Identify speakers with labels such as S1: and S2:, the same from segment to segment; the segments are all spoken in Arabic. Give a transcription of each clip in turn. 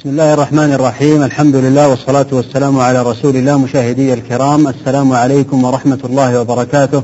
S1: بسم الله الرحمن الرحيم. الحمد لله والصلاة والسلام على رسول الله مشاهدي الكرام. السلام عليكم ورحمة الله وبركاته.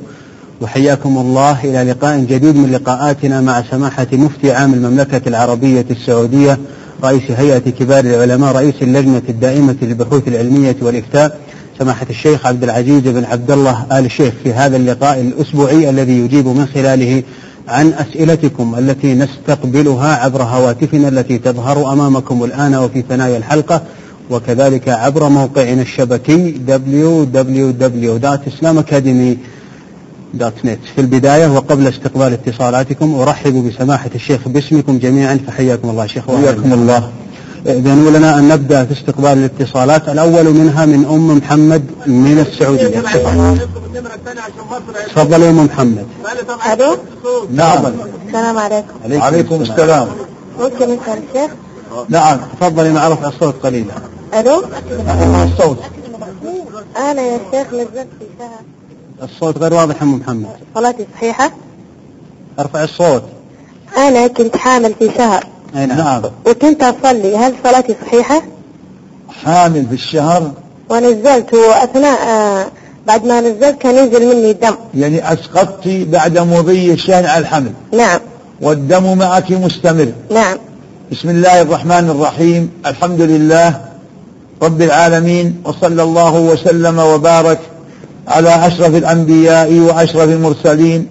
S1: وحياكم الله. إلى لقاء جديد من لقاءاتنا مع سماحة مفتي عام المملكة العربية السعودية رئيس هيئة كبار العلماء رئيس اللجنة الدائمة للبحوث العلمية والإفتاء سماحة الشيخ عبد العزيز بن عبد الله آل الشيخ في هذا اللقاء الأسبوعي الذي يجيب من خلاله عن أسئلتكم التي نستقبلها عبر هواتفنا التي تظهر أمامكم الآن وفي ثنايا الحلقة وكذلك عبر موقعنا الشبكي www.islamacademy.net في البداية وقبل استقبال اتصالاتكم أرحب بسماحة الشيخ باسمكم جميعا فحياكم الله شيخ
S2: حياكم الله.
S1: إذن لنا أن نبدأ في استقبال الاتصالات. الأول منها من أم محمد من السعودية. تفضلي أم محمد.
S3: ألو؟
S2: نعم.
S3: السلام عليكم.
S2: عليكم السلام.
S3: ممكن نسال الشيخ.
S2: نعم
S1: تفضلي مع رفع الصوت قليلا.
S3: ألو؟
S2: الصوت.
S3: أنا يا شيخ نزلت في شهر.
S1: الصوت غير واضح أم محمد.
S3: صلاتي صحيحة؟
S1: ارفع الصوت.
S3: أنا كنت حامل في شهر.
S1: أي نعم.
S2: نعم.
S3: وكنت أصلي. هل صلاتي صحيحة؟
S2: حامل في الشهر.
S3: ونزلت واثناء آه بعد ما نزلت كان ينزل مني الدم
S2: يعني أسقطت بعد مضي الشهر على الحمل.
S3: نعم.
S2: والدم معك مستمر.
S3: نعم.
S2: بسم الله الرحمن الرحيم. الحمد لله رب العالمين وصلى الله وسلم وبارك على أشرف الأنبياء وأشرف المرسلين.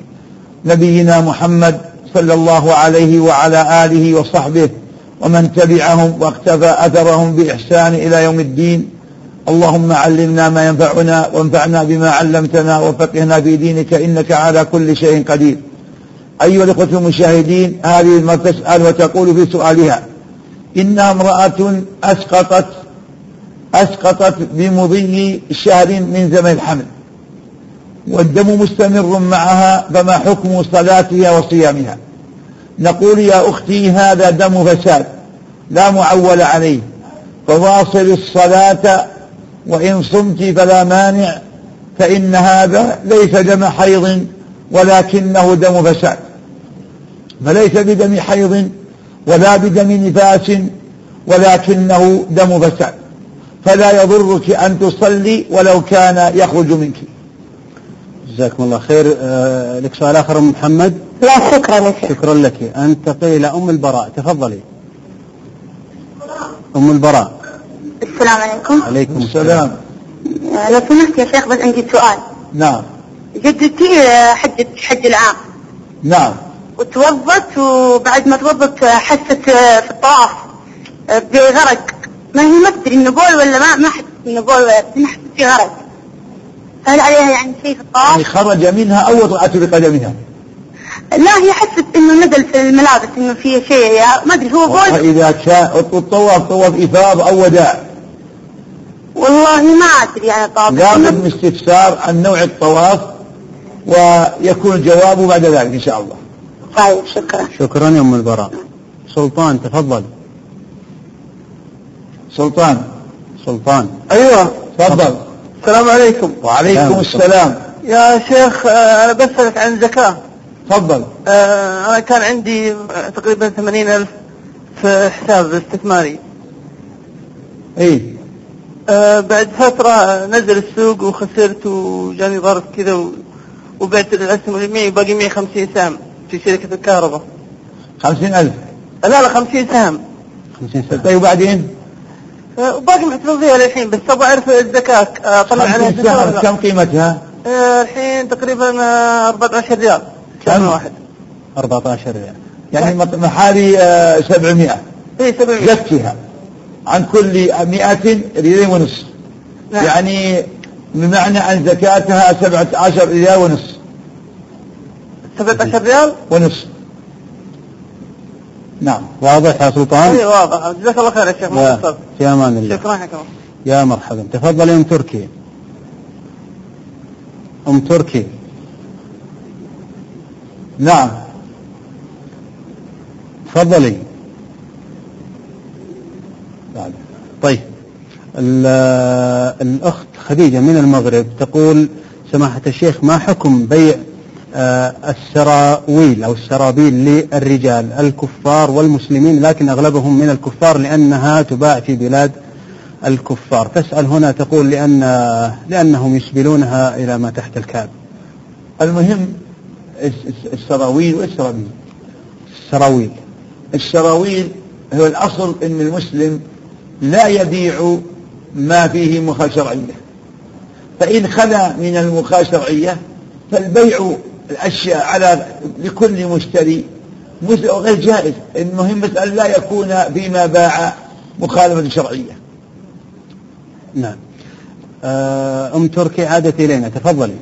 S2: نبينا محمد صلى الله عليه وعلى آله وصحبه ومن تبعهم واقتفى أثرهم بإحسان إلى يوم الدين. اللهم علمنا ما ينفعنا وانفعنا بما علمتنا وفقهنا في دينك إنك على كل شيء قدير. أيها الإخوة المشاهدين هذه ما تسأل وتقول في سؤالها إنها امرأة أسقطت أسقطت بمضي شهر من زمن الحمل والدم مستمر معها فما حكم صلاتها وصيامها؟ نقول يا أختي هذا دم فساد لا معول عليه فواصل الصلاة وإن صمت فلا مانع فإن هذا ليس دم حيض ولكنه دم فساد. فليس بدم حيض ولا بدم نفاس ولكنه دم فساد. فلا يضرك أن تصلي ولو كان يخرج منك.
S1: جزاكم الله خير. آه، لك سؤال آخر محمد؟
S3: لا شكرا شيخ.
S1: شكرا لك. أنتقل إلى أم البراء. تفضلي. أم البراء.
S3: السلام عليكم.
S1: عليكم
S2: السلام.
S3: لو سمحت يا شيخ بس عندي سؤال.
S2: نعم.
S3: جدتي آه، حجت حج العام.
S2: نعم.
S3: وتوضت وبعد ما توضت آه، حست آه، في الطواف بغرق. ما هي ما تدري انه بول ولا ما ما حست انه بول ولا بس حست في غرق. هل عليها يعني شيء في
S2: يعني
S3: الطواف؟
S2: خرج منها أو وضعت بقدمها.
S3: لا هي حست إنه نزل في الملابس إنه في شيء يا- ما أدري هو بول
S2: إذا كان الطواف طواف إفاض أو وداع.
S3: والله ما أدري يعني طواف
S2: لابد من استفسار عن نوع الطواف ويكون الجواب بعد ذلك إن شاء الله.
S3: طيب شكرا.
S1: شكرا يا أم البراء. سلطان تفضل.
S2: سلطان.
S1: سلطان.
S4: أيوه
S2: تفضل.
S4: السلام عليكم.
S2: وعليكم
S1: نعم.
S2: السلام.
S4: يا شيخ أنا بسألك عن زكاة
S2: تفضل.
S4: آه، أنا كان عندي آه، تقريبا ثمانين ألف في حساب استثماري.
S2: إي.
S4: آه، بعد فترة نزل السوق وخسرت وجاني ظرف كذا و- وبعت الأسهم اليمين باقي 150 سهم في شركة الكهرباء.
S2: خمسين ألف.
S4: لا لا 50 سهم.
S1: 50 سنة
S2: طيب وبعدين؟
S4: آه، وباقي محتفظ فيها للحين بس أبغى أعرف الزكاة آه، أطلع عليها
S2: سهم؟ كم قيمتها؟
S4: آه، الحين تقريبا آه، 14 ريال.
S2: كم؟
S4: واحد
S1: 14 ريال.
S2: يعني مط- محالي آه، سبعمائة.
S4: اي 700
S2: زكها عن كل مئة ريال ونصف
S4: نعم.
S2: يعني بمعنى أن زكاتها سبعة عشر ريال ونصف
S4: 17 ريال؟
S2: ونصف نعم.
S1: واضح يا سلطان؟
S4: اي واضح. جزاك الله خير يا شيخ
S1: يا-
S4: مصطفى
S1: في أمان الله.
S4: شكرا الله.
S1: يا مرحبا. تفضلي أم تركي. أم تركي.
S2: نعم.
S1: تفضلي. طيب. ال- الأخت خديجة من المغرب تقول سماحة الشيخ ما حكم بيع آه، السراويل أو السرابيل للرجال الكفار والمسلمين؟ لكن أغلبهم من الكفار لأنها تباع في بلاد الكفار. تسأل هنا تقول لأن لأنهم يسبلونها إلى ما تحت الكعب.
S2: المهم السراويل والسرابيل
S1: السراويل.
S2: السراويل هو الأصل أن المسلم لا يبيع ما فيه مخا شرعية. فإن خلا من المخا شرعية فالبيع الأشياء على لكل مشتري غير جائز. المهم بس أن لا يكون فيما باع مخالفة شرعية.
S1: نعم. آه، أم تركي عادت إلينا. تفضلي.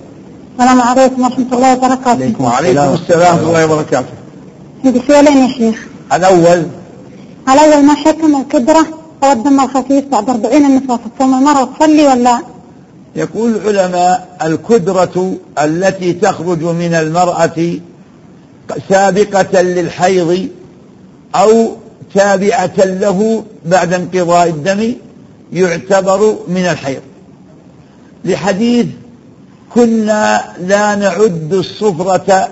S3: السلام عليكم ورحمة الله وبركاته.
S1: عليكم
S2: وعليكم السلام ورحمة الله وبركاته.
S3: عندي سؤالين يا شيخ؟
S2: الأول.
S3: الأول ما حكم الكدرة أو الدم الخفيف بعد 40 النفاس تصوم المرأة تصلي ولا؟
S2: يقول العلماء الكدرة التي تخرج من المرأة سابقة للحيض أو تابعة له بعد انقضاء الدم يعتبر من الحيض. لحديث كنا لا نعد الصفرة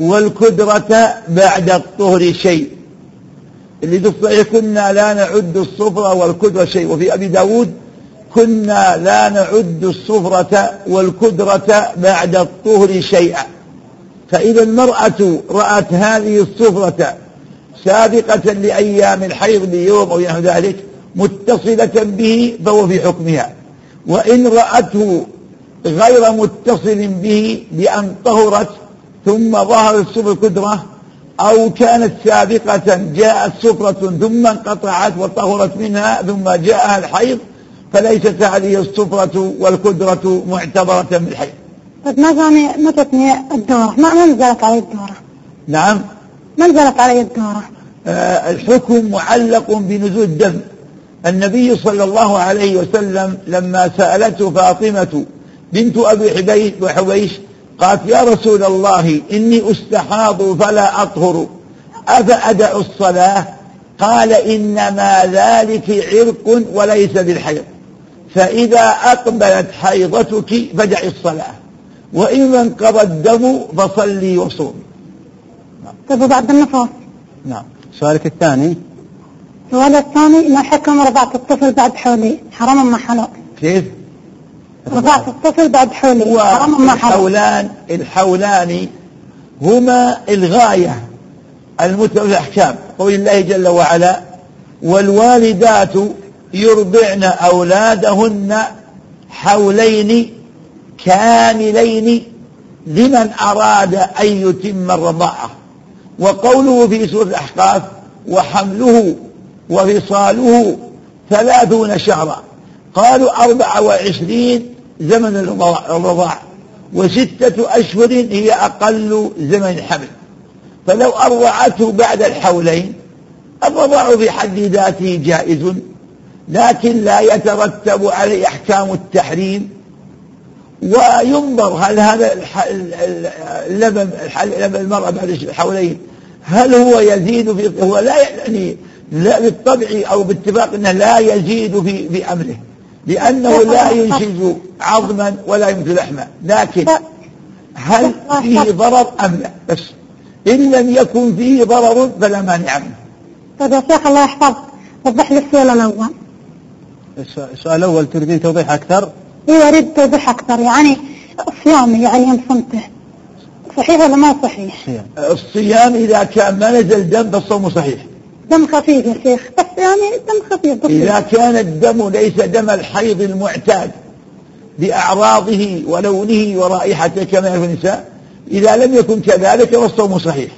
S2: والكدرة بعد الطهر شيء. اللي في الصحيح كنا لا نعد الصفرة والكدرة شيء. وفي أبي داود كنا لا نعد الصفرة والكدرة بعد الطهر شيئا. فإذا المرأة رأت هذه الصفرة سابقة لأيام الحيض بيوم أو نحو ذلك متصلة به فهو في حكمها. وإن رأته غير متصل به بأن طهرت ثم ظهرت صفر الكدرة أو كانت سابقة جاءت صفرة ثم انقطعت وطهرت منها ثم جاءها الحيض فليست هذه الصفرة والكدرة معتبرة من الحيض.
S3: طيب ما جاني متتني الدورة؟ ما ما نزلت علي الدورة؟
S2: نعم.
S3: ما نزلت علي الدورة؟
S2: آه، الحكم معلق بنزول الدم. النبي صلى الله عليه وسلم لما سألته فاطمة بنت أبي حبيش وحويش قالت يا رسول الله إني أستحاض فلا أطهر أفأدع الصلاة؟ قال إنما ذلك عرق وليس بالحيض فإذا أقبلت حيضتك فدعي الصلاة وإن انقضى الدم فصلي وصومي
S3: طيب وبعد النفاس
S2: نعم.
S1: سؤالك الثاني؟
S3: السؤال الثاني ما حكم رضاعة الطفل بعد حولي حرام أم حلال؟
S2: كيف؟
S3: الطفل بعد حولي. حرام.
S2: الحولان الحولان هما الغاية المتبع الأحكام قول الله جل وعلا والوالدات يرضعن أولادهن حولين كاملين لمن أراد أن يتم الرضاعة وقوله في سورة الأحقاف وحمله وفصاله ثلاثون شهرا قالوا أربعة وعشرين زمن الرضاع وستة أشهر هي أقل زمن الحمل فلو أرضعته بعد الحولين الرضاع في حد ذاته جائز لكن لا يترتب عليه أحكام التحريم. وينظر هل هذا اللبن لبن المرأة بعد الحولين هل هو يزيد في هو لا يعني لا بالطبع أو باتفاق أنه لا يزيد في في أمره. لأنه لا ينشز عظما ولا ينتج لحما. لكن هل فيه ضرر أم لا؟ بس إن لم يكن فيه ضرر فلا مانع منه.
S3: طيب يا شيخ الله يحفظك. وضح لي السؤال الأول.
S1: السؤال الأول تريدين توضيح أكثر؟
S3: أيوه أريد توضيح أكثر. يعني صيامي يعني يوم صمته. صحيح ولا ما صحيح؟
S1: صيام.
S2: الصيام إذا كان ما نزل دم فالصوم صحيح.
S3: دم خفيف يا شيخ. بس يعني دم خفيف بسيط.
S2: إذا كان الدم ليس دم الحيض المعتاد بأعراضه ولونه ورائحته كما يعرف النساء إذا لم يكن كذلك فالصوم صحيح.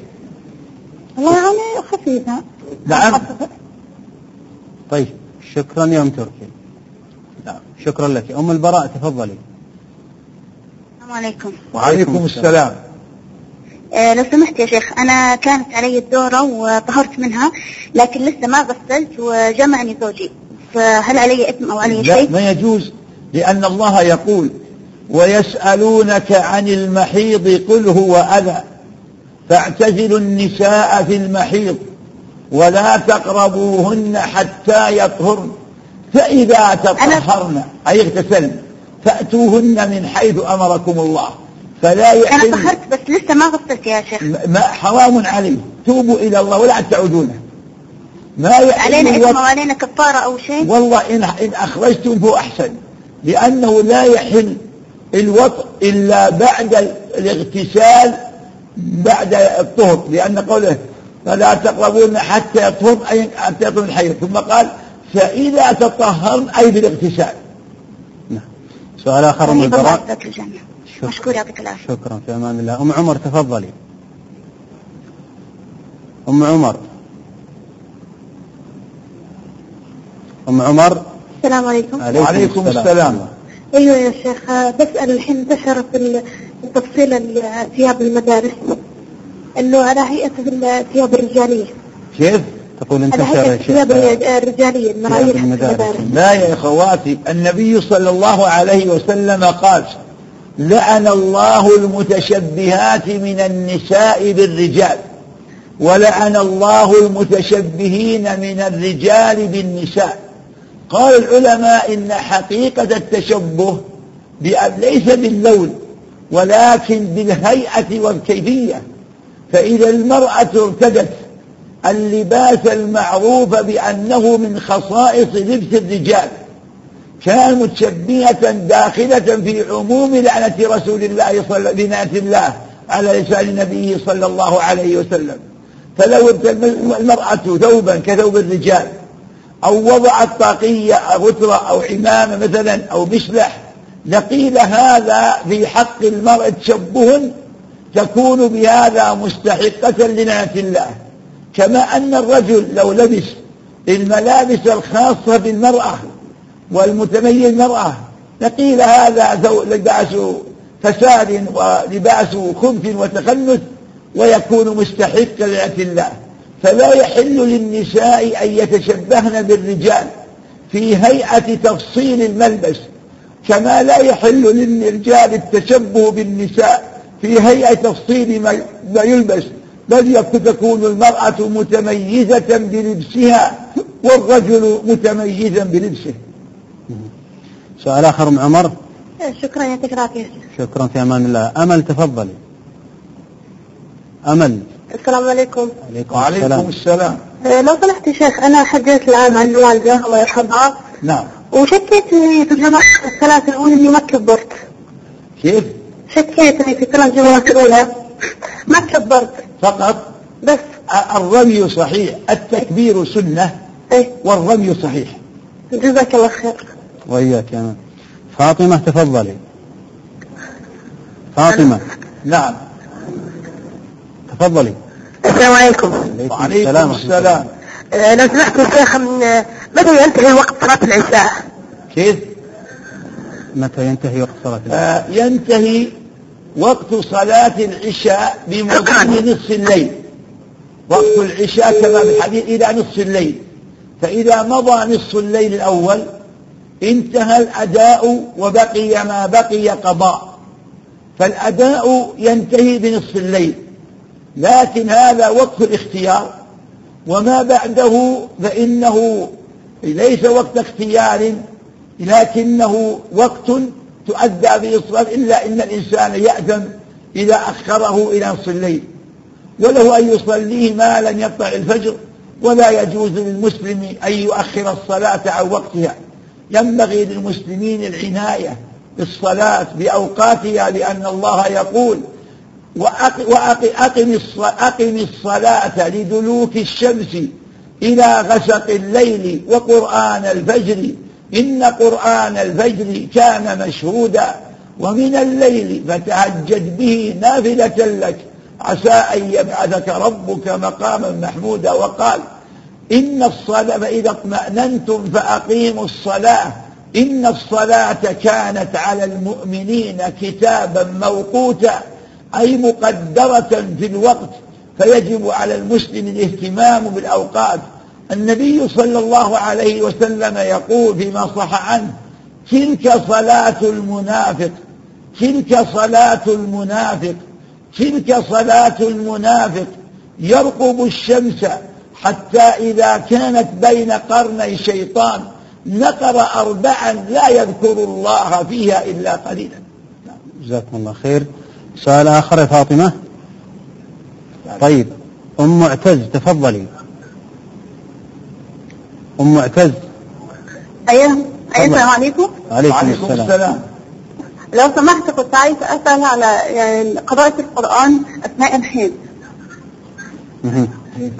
S3: والله يعني خفيفة
S2: نعم.
S1: طيب شكرا يا أم تركي. نعم شكرا لك. أم البراء تفضلي.
S3: السلام عليكم.
S2: وعليكم السلام.
S3: آه لو سمحت يا شيخ أنا كانت علي الدورة وطهرت منها لكن لسه ما غسلت وجمعني زوجي فهل علي إثم أو علي
S2: لا
S3: شيء؟
S2: ما يجوز لأن الله يقول ويسألونك عن المحيض قل هو أذى فاعتزلوا النساء في المحيض ولا تقربوهن حتى يطهرن فإذا تطهرن أي اغتسلن فأتوهن من حيث أمركم الله فلا
S3: أنا
S2: يحل.
S3: طهرت بس لسه ما غسلت يا شيخ.
S2: ما حرام عليه توبوا إلى الله ولا تعودونه ما يحل
S3: علينا اسم وعلينا كفارة أو شيء؟
S2: والله إن, إن أخرجتم فهو أحسن. لأنه لا يحل الوطء إلا بعد الاغتسال بعد الطهر. لأن قوله فلا تقربون حتى يطهر أي حتى يطهر الحيض ثم قال فإذا تطهرن أي بالاغتسال.
S1: نعم. سؤال آخر أم
S3: طيب
S1: البراء. شكرا.
S3: مشكور يعطيك العافية.
S1: شكرا في أمان الله. أم عمر تفضلي. أم عمر. أم عمر.
S3: السلام عليكم.
S2: وعليكم السلام.
S3: أيوه يا شيخ بسأل الحين انتشر في ال- التفصيل ال- ثياب المدارس. إنه على هيئة الثياب الرجالية.
S2: كيف؟
S1: تقول انتشر
S3: الثياب الرجالية المرايح
S1: المدارس.
S3: المدارس.
S2: لا يا إخواتي النبي صلى الله عليه وسلم قال لعن الله المتشبهات من النساء بالرجال ولعن الله المتشبهين من الرجال بالنساء. قال العلماء إن حقيقة التشبه ليس باللون ولكن بالهيئة والكيفية. فإذا المرأة ارتدت اللباس المعروف بأنه من خصائص لبس الرجال كان متشبهة داخلة في عموم لعنة رسول الله صلى لعنة الله على لسان نبيه صلى الله عليه وسلم. فلو المرأة ثوبا كثوب الرجال أو وضعت طاقية أو غترة أو عمامة مثلا أو مسلح لقيل هذا في حق المرء تشبه تكون بهذا مستحقة لنعمة الله. كما أن الرجل لو لبس الملابس الخاصة بالمرأة والمتميز المرأة. لقيل هذا لباس فساد ولباس خبث وتخنث ويكون مستحقا لنعمة الله. فلا يحل للنساء أن يتشبهن بالرجال في هيئة تفصيل الملبس كما لا يحل للرجال التشبه بالنساء في هيئة تفصيل ما يلبس بل تكون المرأة متميزة بلبسها والرجل متميزا بلبسه.
S1: سؤال آخر أم عمر؟
S3: آه، شكرا يعطيك العافية.
S1: شكرا في أمان الله. أمل تفضلي. أمل.
S3: السلام عليكم.
S1: عليكم
S2: وعليكم
S1: السلام.
S2: السلام
S3: آه، لو سمحت يا شيخ أنا حجيت الآن عن الوالدة الله يرحمها.
S2: نعم.
S3: وشكيت اني في الجماعة الثلاث الأولى إني ما كبرت.
S2: كيف؟
S3: شكيت اني في ثلاث جماعات الأولى. ما كبرت.
S2: فقط؟
S3: بس.
S2: الرمي صحيح التكبير سنة
S3: إيه.
S2: والرمي صحيح.
S3: جزاك الله خير.
S1: وإياك يا أمل فاطمة تفضلي. فاطمة.
S2: نعم.
S1: تفضلي.
S3: السلام عليكم.
S1: عليكم
S2: وعليكم. السلام
S3: آه، لو سمحت يا شيخ من آه، متى ينتهي وقت صلاة العشاء؟
S2: كيف؟
S1: متى ينتهي وقت صلاة العشاء؟
S2: آه ينتهي وقت صلاة العشاء بمضي نصف الليل. وقت العشاء كما في الحديث إلى نصف الليل. فإذا مضى نصف الليل الأول انتهى الأداء وبقي ما بقي قضاء. فالأداء ينتهي بنصف الليل. لكن هذا وقت الاختيار. وما بعده فإنه ليس وقت اختيار لكنه وقت تؤدى به الصلاة إلا إن الإنسان يأثم إذا أخره إلى نصف الليل. وله أن يصليه ما لم يطلع الفجر ولا يجوز للمسلم أن يؤخر الصلاة عن وقتها. ينبغي للمسلمين العناية بالصلاة بأوقاتها لأن الله يقول وأق- وأق- أقم الص- أقم الصلاة لدلوك الشمس إلى غسق الليل وقرآن الفجر. إن قرآن الفجر كان مشهودا ومن الليل فتهجد به نافلة لك. عسى أن يبعثك ربك مقاما محمودا. وقال إن الصلاة فإذا اطمأننتم فأقيموا الصلاة. إن الصلاة كانت على المؤمنين كتابا موقوتا أي مقدرة في الوقت. فيجب على المسلم الاهتمام بالأوقات. النبي صلى الله عليه وسلم يقول فيما صح عنه تلك صلاة المنافق تلك صلاة المنافق تلك صلاة المنافق يرقب الشمس حتى إذا كانت بين قرني شيطان نقر أربعا لا يذكر الله فيها إلا قليلا.
S1: جزاكم الله خير. سؤال آخر يا فاطمة. طيب أم معتز تفضلي. أم معتز.
S3: أيوه
S1: تفضل.
S3: السلام عليكم.
S1: عليكم,
S2: وعليكم
S1: السلام,
S2: السلام.
S3: لو سمحت كنت عايز أسأل على يعني قراءة القرآن أثناء الحيض.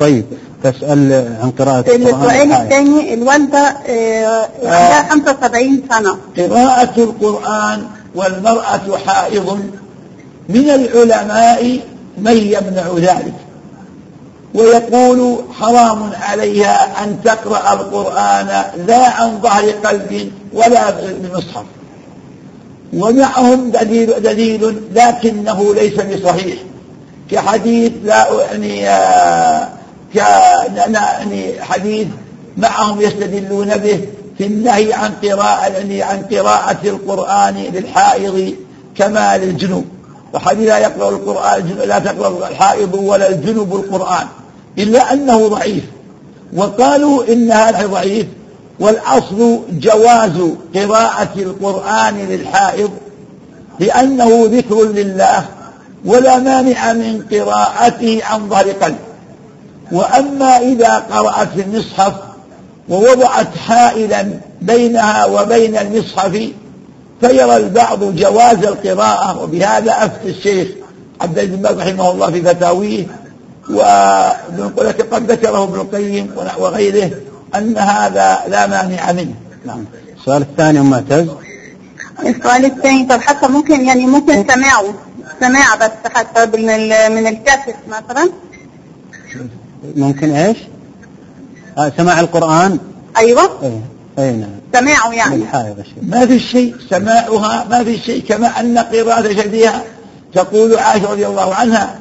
S1: طيب تسأل عن قراءة القرآن
S3: السؤال. الثاني الوالدة آه، عندها 75 سنة.
S2: قراءة القرآن والمرأة حائض. من العلماء من يمنع ذلك؟ ويقول حرام عليها أن تقرأ القرآن لا عن ظهر قلب ولا بمصحف ومعهم دليل, دليل لكنه ليس بصحيح. كحديث لا يعني ك يعني حديث معهم يستدلون به في النهي عن قراءة يعني عن قراءة القرآن للحائض كما للجنوب. وحديث لا يقرأ القرآن لا تقرأ الحائض ولا الجنوب القرآن إلا أنه ضعيف. وقالوا إن هذا ضعيف والأصل جواز قراءة القرآن للحائض لأنه ذكر لله ولا مانع من قراءته عن ظهر قلب. وأما إذا قرأت في المصحف ووضعت حائلا بينها وبين المصحف فيرى البعض جواز القراءة وبهذا أفتى الشيخ عبد العزيز بن باز رحمه الله في فتاويه وابن قد ذكره ابن القيم وغيره أن هذا لا مانع منه. نعم.
S1: السؤال الثاني أم معتز؟
S3: السؤال الثاني طب حتى ممكن يعني ممكن سماعه سماع بس حتى من من الكاسيت مثلا؟
S1: ممكن إيش؟ آه سماع القرآن؟
S3: أيوه.
S1: أي أي نعم.
S3: سماعه يعني.
S2: ما في شيء سماعها ما في شيء كما أن قراءة شديها تقول عائشة رضي الله عنها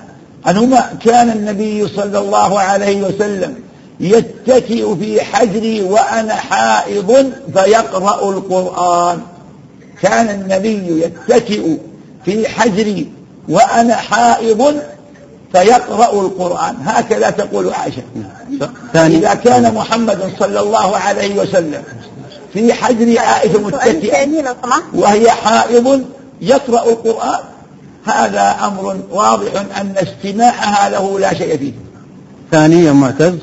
S2: أنهما كان النبي صلى الله عليه وسلم يتكئ في حجري وأنا حائض فيقرأ القرآن. كان النبي يتكئ في حجري وأنا حائض فيقرأ القرآن. هكذا تقول عائشة.
S1: ثاني.
S2: إذا كان محمد صلى الله عليه وسلم في حجر عائشة
S3: سمحت.
S2: وهي حائض يقرأ القرآن هذا أمر واضح أن استماعها له لا شيء فيه.
S1: ثاني يا معتز.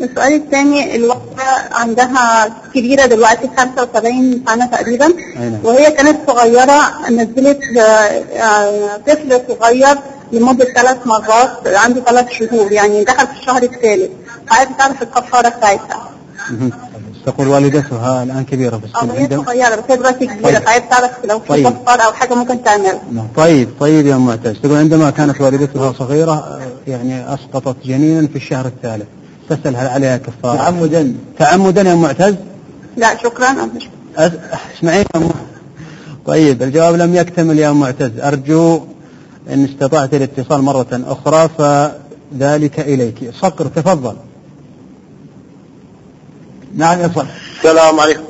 S3: السؤال الثاني الواحدة عندها كبيرة دلوقتي 75 سنة تقريبا.
S1: أي نعم.
S3: وهي كانت صغيرة نزلت آه، آه، طفل صغير لمدة ثلاث مرات عنده ثلاث شهور يعني دخل في الشهر الثالث. عايزة تعرف الكفارة بتاعتها.
S1: تقول والدتها الآن كبيرة في السن
S3: هي صغيرة بس هي دلوقتي كبيرة
S1: طيب.
S3: فعايزة تعرف لو في
S1: طيب.
S3: كفارة أو حاجة ممكن تعملها.
S1: طيب طيب يا معتز تقول عندما كانت والدتها صغيرة يعني أسقطت جنينا في الشهر الثالث. تسأل هل عليها كفارة؟
S2: تعمدا.
S1: تعمدا يا معتز
S3: لا شكرا.
S1: أم- طيب الجواب لم يكتمل يا معتز أرجو إن استطعت الاتصال مرة أخرى فذلك إليك. صقر تفضل.
S2: نعم يا صقر.
S5: السلام عليكم.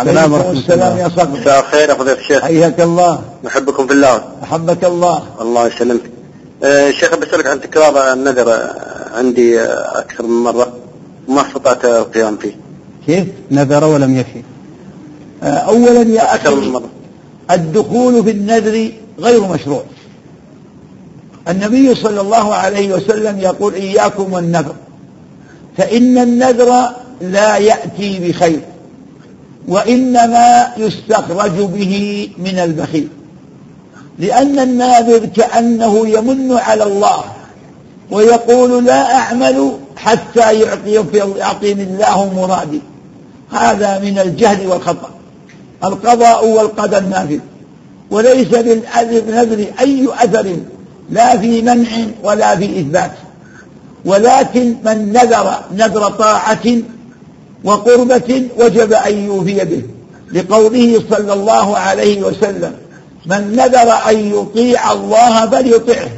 S1: السلام ورحمة
S2: السلام. يا صقر.
S5: مساء الخير يا فضيلة الشيخ.
S2: حياك الله.
S5: نحبكم في الله.
S2: أحبك الله.
S5: الله يسلمك. آه، شيخ بسألك عن تكرار النذر آه، عندي آه، أكثر من مرة. وما استطعت القيام فيه؟
S2: كيف؟
S1: نذر ولم يفي
S2: آه، أولا يا
S5: أكثر من
S2: أخي
S5: مرة.
S2: الدخول في النذر غير مشروع. النبي صلى الله عليه وسلم يقول إياكم والنذر فإن النذر لا يأتي بخير وإنما يستخرج به من البخيل لأن الناذر كأنه يمن على الله ويقول لا أعمل حتى يعطي يعطيني الله مرادي هذا من الجهل والخطأ القضاء والقدر نافذ وليس بالنذر أي أثر لا في منع ولا في إثبات. ولكن من نذر نذر طاعة وقربة وجب أن يوفي به. لقوله صلى الله عليه وسلم من نذر أن يطيع الله فليطعه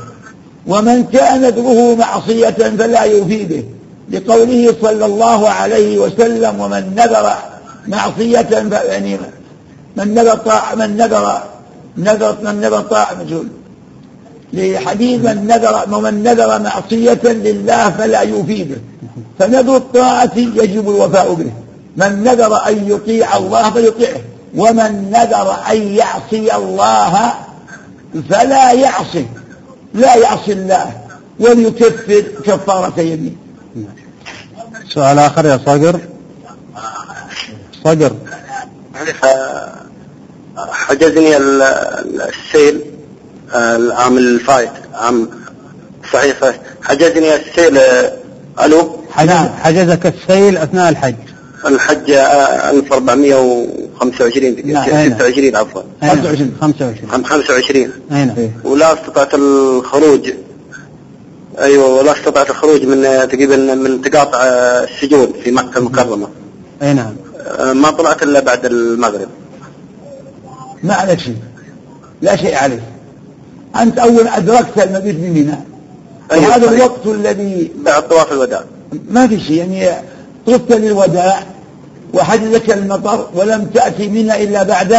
S2: ومن كان نذره معصية فلا يوفي به. لقوله صلى الله عليه وسلم ومن نذر معصية. يعني من نذر طاعة من نذر نذر من نذر طاعة مجهول. لحديث من نذر ومن نذر معصية لله فلا يوفي به. فنذر الطاعة يجب الوفاء به. من نذر أن يطيع الله فليطعه. ومن نذر أن يعصي الله فلا يعصه. لا يعصي الله وليكفر كفارة يمين.
S1: سؤال آخر يا صقر. صقر.
S5: آه، حجزني ال- ال- السيل. العام الفايت عام صحيح صحيح. حجزني السيل آه، ألو؟
S1: حجز حجزك السيل أثناء الحج.
S5: الحج آه، 1425
S2: نعم.
S5: 26 عفوا.
S1: أين؟
S2: 25.
S1: 25
S5: عام 25
S1: أين؟
S5: ولا استطعت الخروج. أيوه ولا استطعت الخروج من آه، تقريبا من تقاطع آه، السجون في مكة المكرمة.
S1: أي نعم.
S5: آه، ما طلعت إلا بعد المغرب.
S2: ما عليك شيء. لا شيء عليك. أنت أول أدركت المبيت بمنى.
S5: أيوة،
S2: وهذا
S5: صحيح.
S2: الوقت الذي
S5: بعد طواف الوداع.
S2: ما في شيء يعني طفت للوداع وحبسك المطر ولم تأتي منى إلا بعد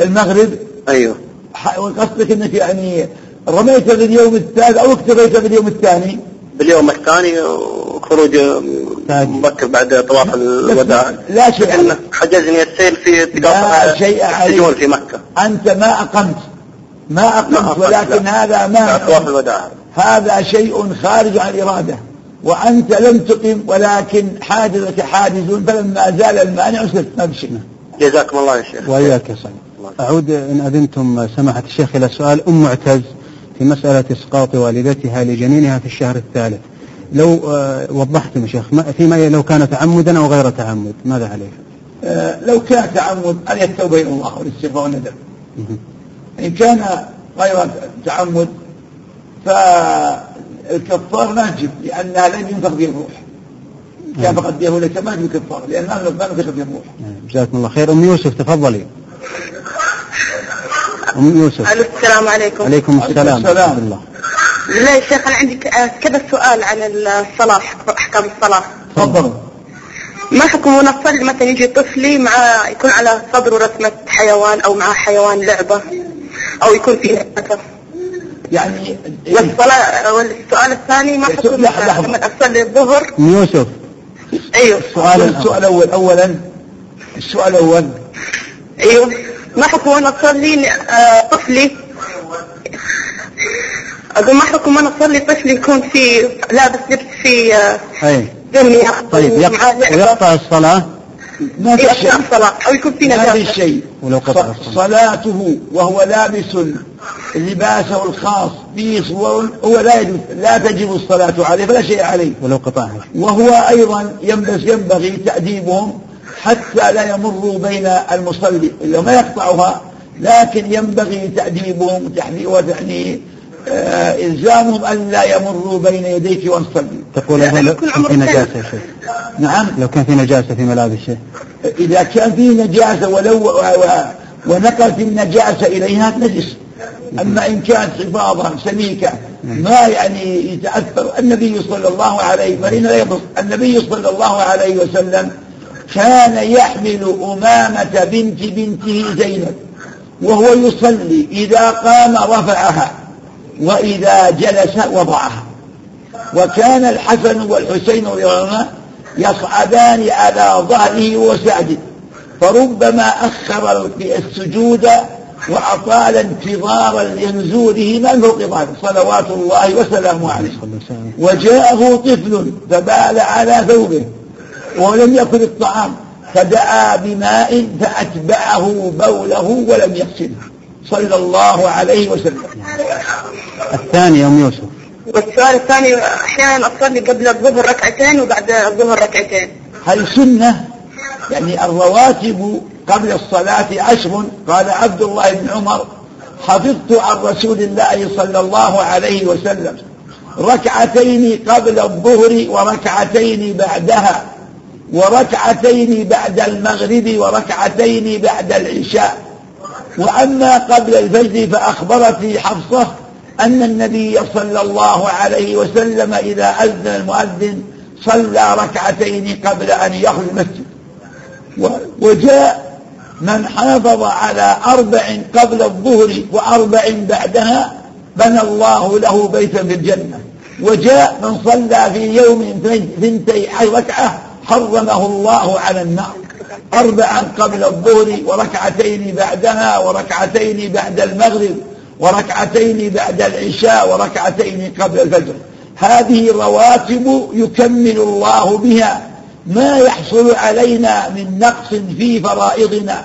S2: المغرب.
S5: أيوه.
S2: ح- وقصدك أنك يعني رميت باليوم الثالث أو اكتفيت باليوم الثاني؟
S5: باليوم الثاني وخروج. مبكر بعد طواف الوداع.
S2: لا شيء.
S5: حجزني السيل في
S2: لا شيء
S5: في مكة.
S2: أنت ما أقمت. ما أقمت ولكن
S5: لا.
S2: هذا ما هذا شيء خارج عن الإرادة وأنت لم تقم ولكن حاجزك حاجز فلما زال المانع سرت ما بشيء
S5: جزاكم الله يا شيخ.
S1: وإياك يا صقر أعود إن أذنتم سماحة الشيخ إلى سؤال. أم معتز في مسألة إسقاط والدتها لجنينها في الشهر الثالث. لو آه، وضحتم يا شيخ ما- فيما لو كان تعمدا أو غير تعمد ماذا عليه؟
S2: آه، لو كان تعمد أن يتوب إلى الله والاستغفار والندم. إن كان غير تعمد فالكفار ما تجب لأنها لم ينفخ به الروح. كان فقد به لك ما تجب كفار لأن ما ما نفخ به الروح.
S1: جزاكم الله خير. أم يوسف تفضلي. أم يوسف.
S3: السلام عليكم.
S1: عليكم السلام.
S2: السلام.
S1: ورحمة الله.
S3: لا يا شيخ أنا عندي آه، كذا سؤال عن الصلاة أحكام الصلاة.
S2: تفضلوا
S3: ما حكم وأنا اصلي مثلا يجي طفلي مع يكون على صدره رسمه حيوان أو مع حيوان لعبة؟ أو يكون فيه مثل
S2: يعني
S3: والصلاة والسؤال الثاني ما حكم. لما أصلي الظهر.
S1: يوسف
S3: أيوه.
S1: سؤال
S2: السؤال الأول أولا. السؤال الأول.
S3: أيوه. ما حكم وأنا أصلي آه، طفلي؟ أقول ما حكم وأنا أصلي طفلي يكون في لابس لبس في آه،
S1: أي
S3: دمية
S1: طيب
S3: ومعاه
S1: يقطع ويقطع الصلاة.
S2: ما في
S3: في
S2: شيء.
S3: أو يكون في
S2: ما في
S3: نجاسة
S2: شيء.
S1: ولو قطع.
S2: صلاته وهو لابس لباسه الخاص فيه صور هو لا يجب لا تجب الصلاة عليه فلا شيء عليه.
S1: ولو قطعها.
S2: وهو أيضا ينبغي ينبغي تأديبهم حتى لا يمروا بين المصلي. إلا ما يقطعها لكن ينبغي تأديبهم آه إلزامهم أن لا يمروا بين يديك والصلي
S1: تقول أيضا لو
S3: يكون
S1: كان في نجاسة يا شيخ.
S2: نعم.
S1: لو كان في نجاسة في ملابسه
S2: إذا كان فيه نجاسة ولو ونقلت النجاسة إليها نجس أما إن كانت حفاظا سميكة ما يعني يتأثر. النبي صلى الله عليه وسلم لا يبص. النبي صلى الله عليه وسلم كان يحمل أمامة بنت بنته زينب وهو يصلي إذا قام رفعها. وإذا جلس وضعها. وكان الحسن والحسين رضي الله عنهما يصعدان على ظهره وسعده. فربما أخر السجود وأطال انتظارا لنزوله من فوق ظهره صلوات الله وسلامه عليه. وجاءه طفل فبال على ثوبه ولم يأكل الطعام. فدعا بماء فأتبعه بوله ولم يغسله. صلى الله عليه وسلم.
S1: الثاني أم يوسف.
S3: والسؤال الثاني أحيانا أصلي قبل الظهر ركعتين وبعد الظهر ركعتين.
S2: هل سنة؟ يعني الرواتب قبل الصلاة عشر. قال عبد الله بن عمر حفظت عن رسول الله صلى الله عليه وسلم ركعتين قبل الظهر وركعتين بعدها وركعتين بعد المغرب وركعتين بعد العشاء. وأما قبل الفجر فأخبرتني حفصة أن النبي صلى الله عليه وسلم إذا أذن المؤذن صلى ركعتين قبل أن يخرج المسجد. وجاء من حافظ على أربع قبل الظهر وأربع بعدها بنى الله له بيتا في الجنة. وجاء من صلى في يوم ثنتي ركعة حرمه الله على النار. أربعا قبل الظهر وركعتين بعدها وركعتين بعد المغرب وركعتين بعد العشاء وركعتين قبل الفجر. هذه رواتب يكمل الله بها. ما يحصل علينا من نقص في فرائضنا.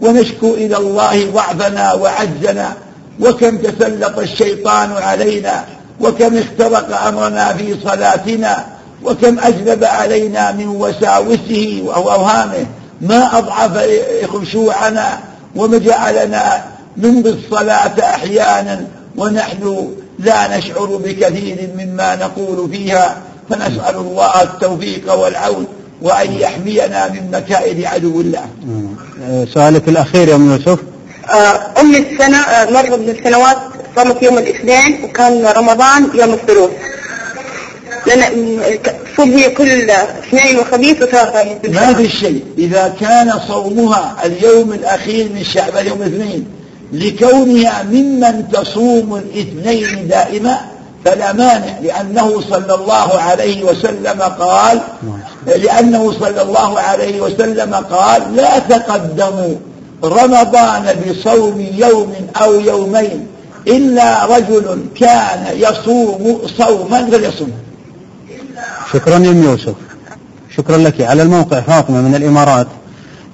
S2: ونشكو إلى الله ضعفنا وعجزنا. وكم تسلط الشيطان علينا. وكم اخترق أمرنا في صلاتنا. وكم أجلب علينا من وساوسه وأوهامه. ما أضعف خشوعنا وما جعلنا نمضي الصلاة أحيانا ونحن لا نشعر بكثير مما نقول فيها فنسأل الله التوفيق والعون وأن يحمينا من مكائد عدو الله.
S1: آه، سؤالك الأخير يا أم يوسف.
S3: آه، أمي السنة آه، مرة من السنوات صامت يوم الاثنين وكان رمضان يوم الثلاث. لأن هي كل اثنين وخميس وثلاثة
S2: ما في شيء. إذا كان صومها اليوم الأخير من شعبان يوم الاثنين لكونها ممن تصوم الاثنين دائما فلا مانع لأنه صلى الله عليه وسلم قال لأنه صلى الله عليه وسلم قال لا تقدموا رمضان بصوم يوم أو يومين إلا رجل كان يصوم صوما فليصوم
S1: شكرا يا أم يوسف. شكرا لك. على الموقع فاطمة من الإمارات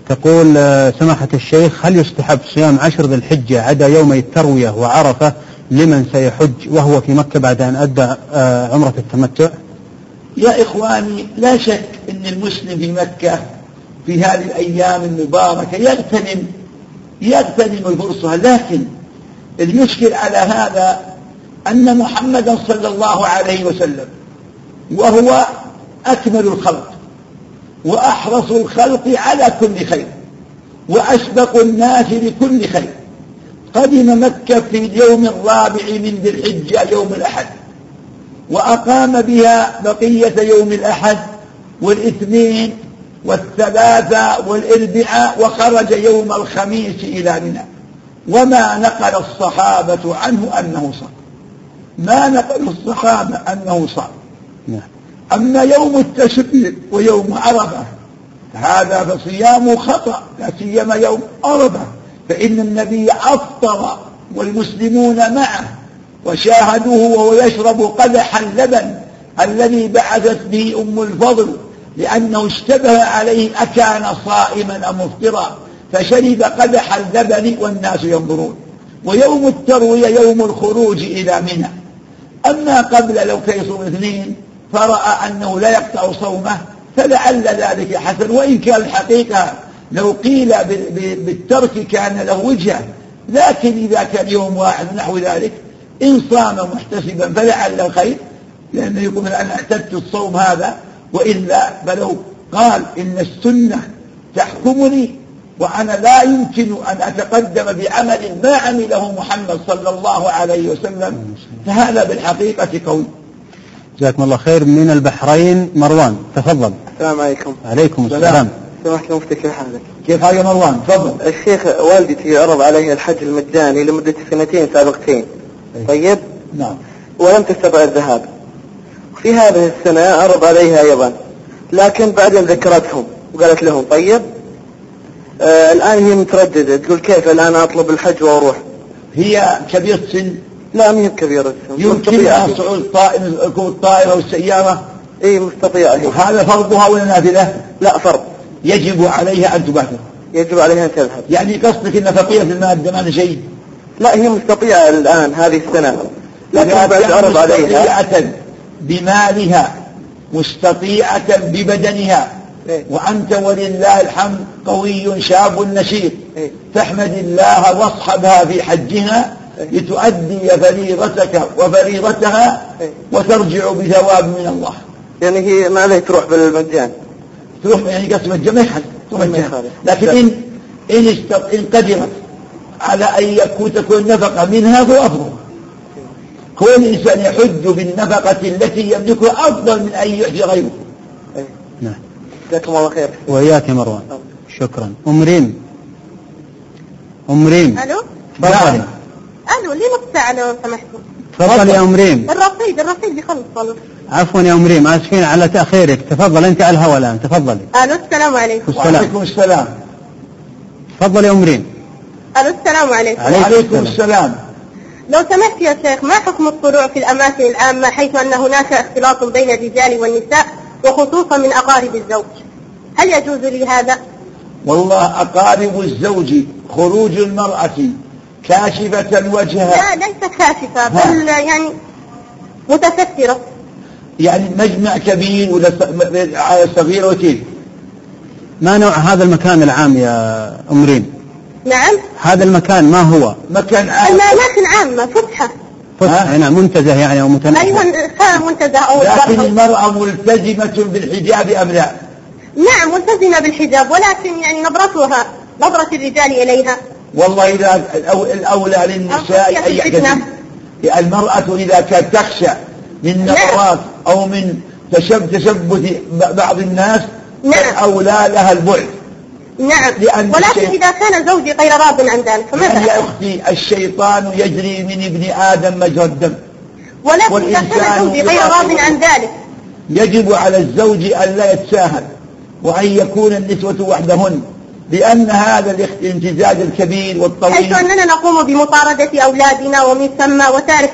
S1: تقول آه، سماحة الشيخ هل يستحب صيام عشر ذي الحجة عدا يومي التروية وعرفة؟ لمن سيحج وهو في مكة بعد أن أدى آه، عمرة التمتع؟
S2: يا إخواني لا شك أن المسلم في مكة في هذه الأيام المباركة يغتنم يغتنم الفرصة لكن المشكل على هذا أن محمدا صلى الله عليه وسلم وهو أكمل الخلق وأحرص الخلق على كل خير وأسبق الناس لكل خير. قدم مكة في اليوم الرابع من ذي الحجة يوم الأحد وأقام بها بقية يوم الأحد والاثنين والثلاثة والاربعاء وخرج يوم الخميس إلى منى. وما نقل الصحابة عنه أنه صام. ما نقل الصحابة أنه صام.
S1: نعم.
S2: أما يوم التشريق ويوم عرفة هذا فصيام خطأ لا سيما يوم عرفة فإن النبي أفطر والمسلمون معه وشاهدوه وهو يشرب قدح اللبن الذي بعثت به أم الفضل لأنه اشتبه عليه أكان صائما أم مفطرا فشرب قدح اللبن والناس ينظرون. ويوم التروية يوم الخروج إلى منى. أما قبل لو كان يصوم اثنين فرأى أنه لا يقطع صومه فلعل ذلك حسن. وإن كان الحقيقة لو قيل بالترك كان له وجهة لكن إذا كان يوم واحد نحو ذلك إن صام محتسبا فلعل الخير لأنه يقول أنا اعتدت الصوم هذا وإلا فلو قال إن السنة تحكمني وأنا لا يمكن أن أتقدم بعمل ما عمله محمد صلى الله عليه وسلم فهذا بالحقيقة قول.
S1: جزاكم الله خير من البحرين مروان. تفضل.
S4: السلام عليكم.
S1: عليكم
S2: سلام.
S1: السلام.
S4: سمحت مفتي كيف حالك؟
S2: كيف حال يا مروان؟ تفضل.
S4: الشيخ والدتي عرض عليها الحج المجاني لمدة سنتين سابقتين.
S1: أي.
S4: طيب؟
S2: نعم.
S4: ولم تستطع الذهاب. في هذه السنة عرض عليها أيضا لكن بعدين ذكرتهم وقالت لهم طيب؟ آه الآن هي مترددة تقول كيف الآن أطلب الحج وأروح؟
S2: هي كبيرة سن
S4: لا مي كبيرة. مستطيعة.
S2: صعود الطائرة ركوب الطائرة والسيارة.
S4: اي مستطيعة هي
S2: وهذا فرضها ولا نافلة
S4: لا فرض.
S2: يجب عليها أن تباشر
S4: يجب عليها أن تذهب
S2: يعني قصدك أن فقيرة في المادة ما شيء؟
S4: لا هي مستطيعة الآن هذه السنة. لكن
S2: إذا
S4: بعد
S2: كانت
S4: عرض عليها.
S2: مستطيعة بمالها مستطيعة ببدنها
S4: إيه.
S2: وأنت ولله الحمد قوي شاب نشيط.
S4: إيه.
S2: فاحمد الله واصحبها في حجها. لتؤدي فريضتك وفريضتها
S4: إيه.
S2: وترجع بثواب من الله.
S4: يعني هي ما عليه تروح بالمجان؟
S2: تروح يعني قسم الجمع تروح
S4: ما.
S2: لكن. إن إن. إن قدرت على أن يكون تكون نفقة منها فهو أفضل. كون إنسان يحج بالنفقة التي يملكها أفضل من أن يحج غيره.
S4: إيه.
S1: نعم.
S4: جزاكم الله خير.
S1: وإياك يا مروان. شكرا. أم ريم. أم ريم. ألو؟
S3: ألو لي نص ساعة لو سمحتوا
S1: تفضلي يا أم ريم.
S3: الرصيد الرصيد يخلص والله
S1: عفوا يا أم ريم آسفين على تأخيرك. تفضل أنت على الهواء الآن تفضلي
S6: ألو السلام عليكم.
S1: السلام.
S2: وعليكم السلام.
S1: تفضل يا أم ريم.
S6: ألو السلام عليكم.
S1: عليكم
S2: وعليكم
S1: السلام.
S2: السلام
S6: لو سمحت يا شيخ ما حكم الطلوع في الأماكن العامه حيث أن هناك اختلاط بين الرجال والنساء وخصوصا من أقارب الزوج؟ هل يجوز لي هذا؟
S2: والله أقارب الزوج خروج المرأة. كاشفة وجهها.
S6: لا ليس كاشفة بل يعني متسترة.
S2: يعني مجمع كبير ولا ص- صغير وكيف
S1: ما نوع هذا المكان العام يا أم ريم
S6: نعم.
S1: هذا المكان ما هو؟
S2: مكان عام
S6: الاماكن عامه فسحه
S1: فسحة نعم منتزه يعني أو متنزه.
S6: أيوه منتزه أو
S2: لكن. المرأة ملتزمة بالحجاب أم لا؟
S6: نعم ملتزمة بالحجاب ولكن يعني نظرتها نظرة الرجال إليها.
S2: والله إذا الأو- الأولى للنساء أن يعتزلن المرأة إذا كانت تخشى من نظرات أو من تشب تشبث بعض الناس
S6: نعم.
S2: فالأولى لها البعد.
S6: نعم.
S2: لأن
S6: ولكن إذا كان زوجي غير راض عن ذلك فماذا
S2: يا؟ أختي الشيطان يجري من ابن آدم مجرى الدم.
S6: ولكن
S2: والإنسان
S6: كان زوجي غير راض عن ذلك.
S2: يجب على الزوج أن لا يتساهل وأن يكون النسوة وحدهن. لأن هذا الامتزاج الكبير
S6: حيث
S2: والطويل
S6: أننا نقوم بمطاردة أولادنا ومن ثم وتعرف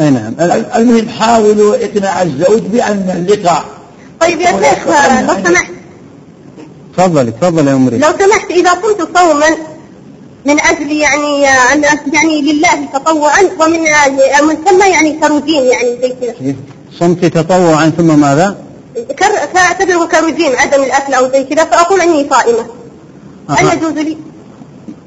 S1: أي نعم ال-
S2: المهم حاولوا إقناع الزوج بأن اللقاء
S6: طيب يا شيخ لو. سمحت
S1: تفضلي تفضلي يا أم ريم
S6: لو سمحت إذا كنت صوما من أجل يعني أن- يعني لله تطوعا ومن من ثم يعني كروجين يعني زي كذا؟
S1: صمت تطوعا ثم ماذا؟
S6: كر- فاعتبره كروجين عدم الأكل أو زي كذا فأقول إني صائمة. هل. يجوز لي؟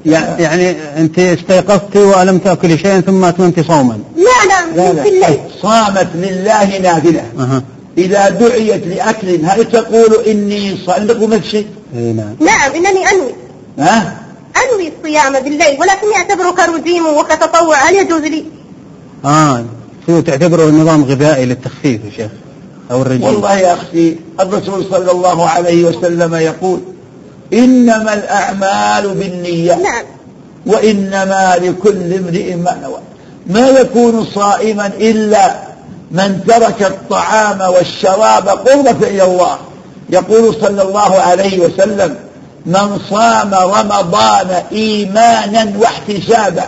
S1: يعني يعني أنت استيقظت ولم تأكلي شيئا ثم أتممت صوما.
S6: لا لا,
S2: لا
S6: في الليل.
S2: لا صامت لله نافلة.
S1: أها.
S2: إذا دعيت لأكل هل تقول إني صائم تقول نفس الشيء
S1: أي نعم.
S6: نعم إنني أنوي.
S2: ها؟
S6: أنوي الصيام بالليل ولكني أعتبره كروجين وكتطوع. هل يجوز لي؟
S1: آه. شو تعتبره نظام غذائي للتخفيف يا شيخ؟ أو الرجيم
S2: والله يا أختي الرسول صلى الله عليه وسلم يقول إنما الأعمال بالنية
S6: نعم.
S2: وإنما لكل امرئ ما نوى. ما يكون صائما إلا من ترك الطعام والشراب قربة إلى الله. يقول صلى الله عليه وسلم من صام رمضان إيمانا واحتسابا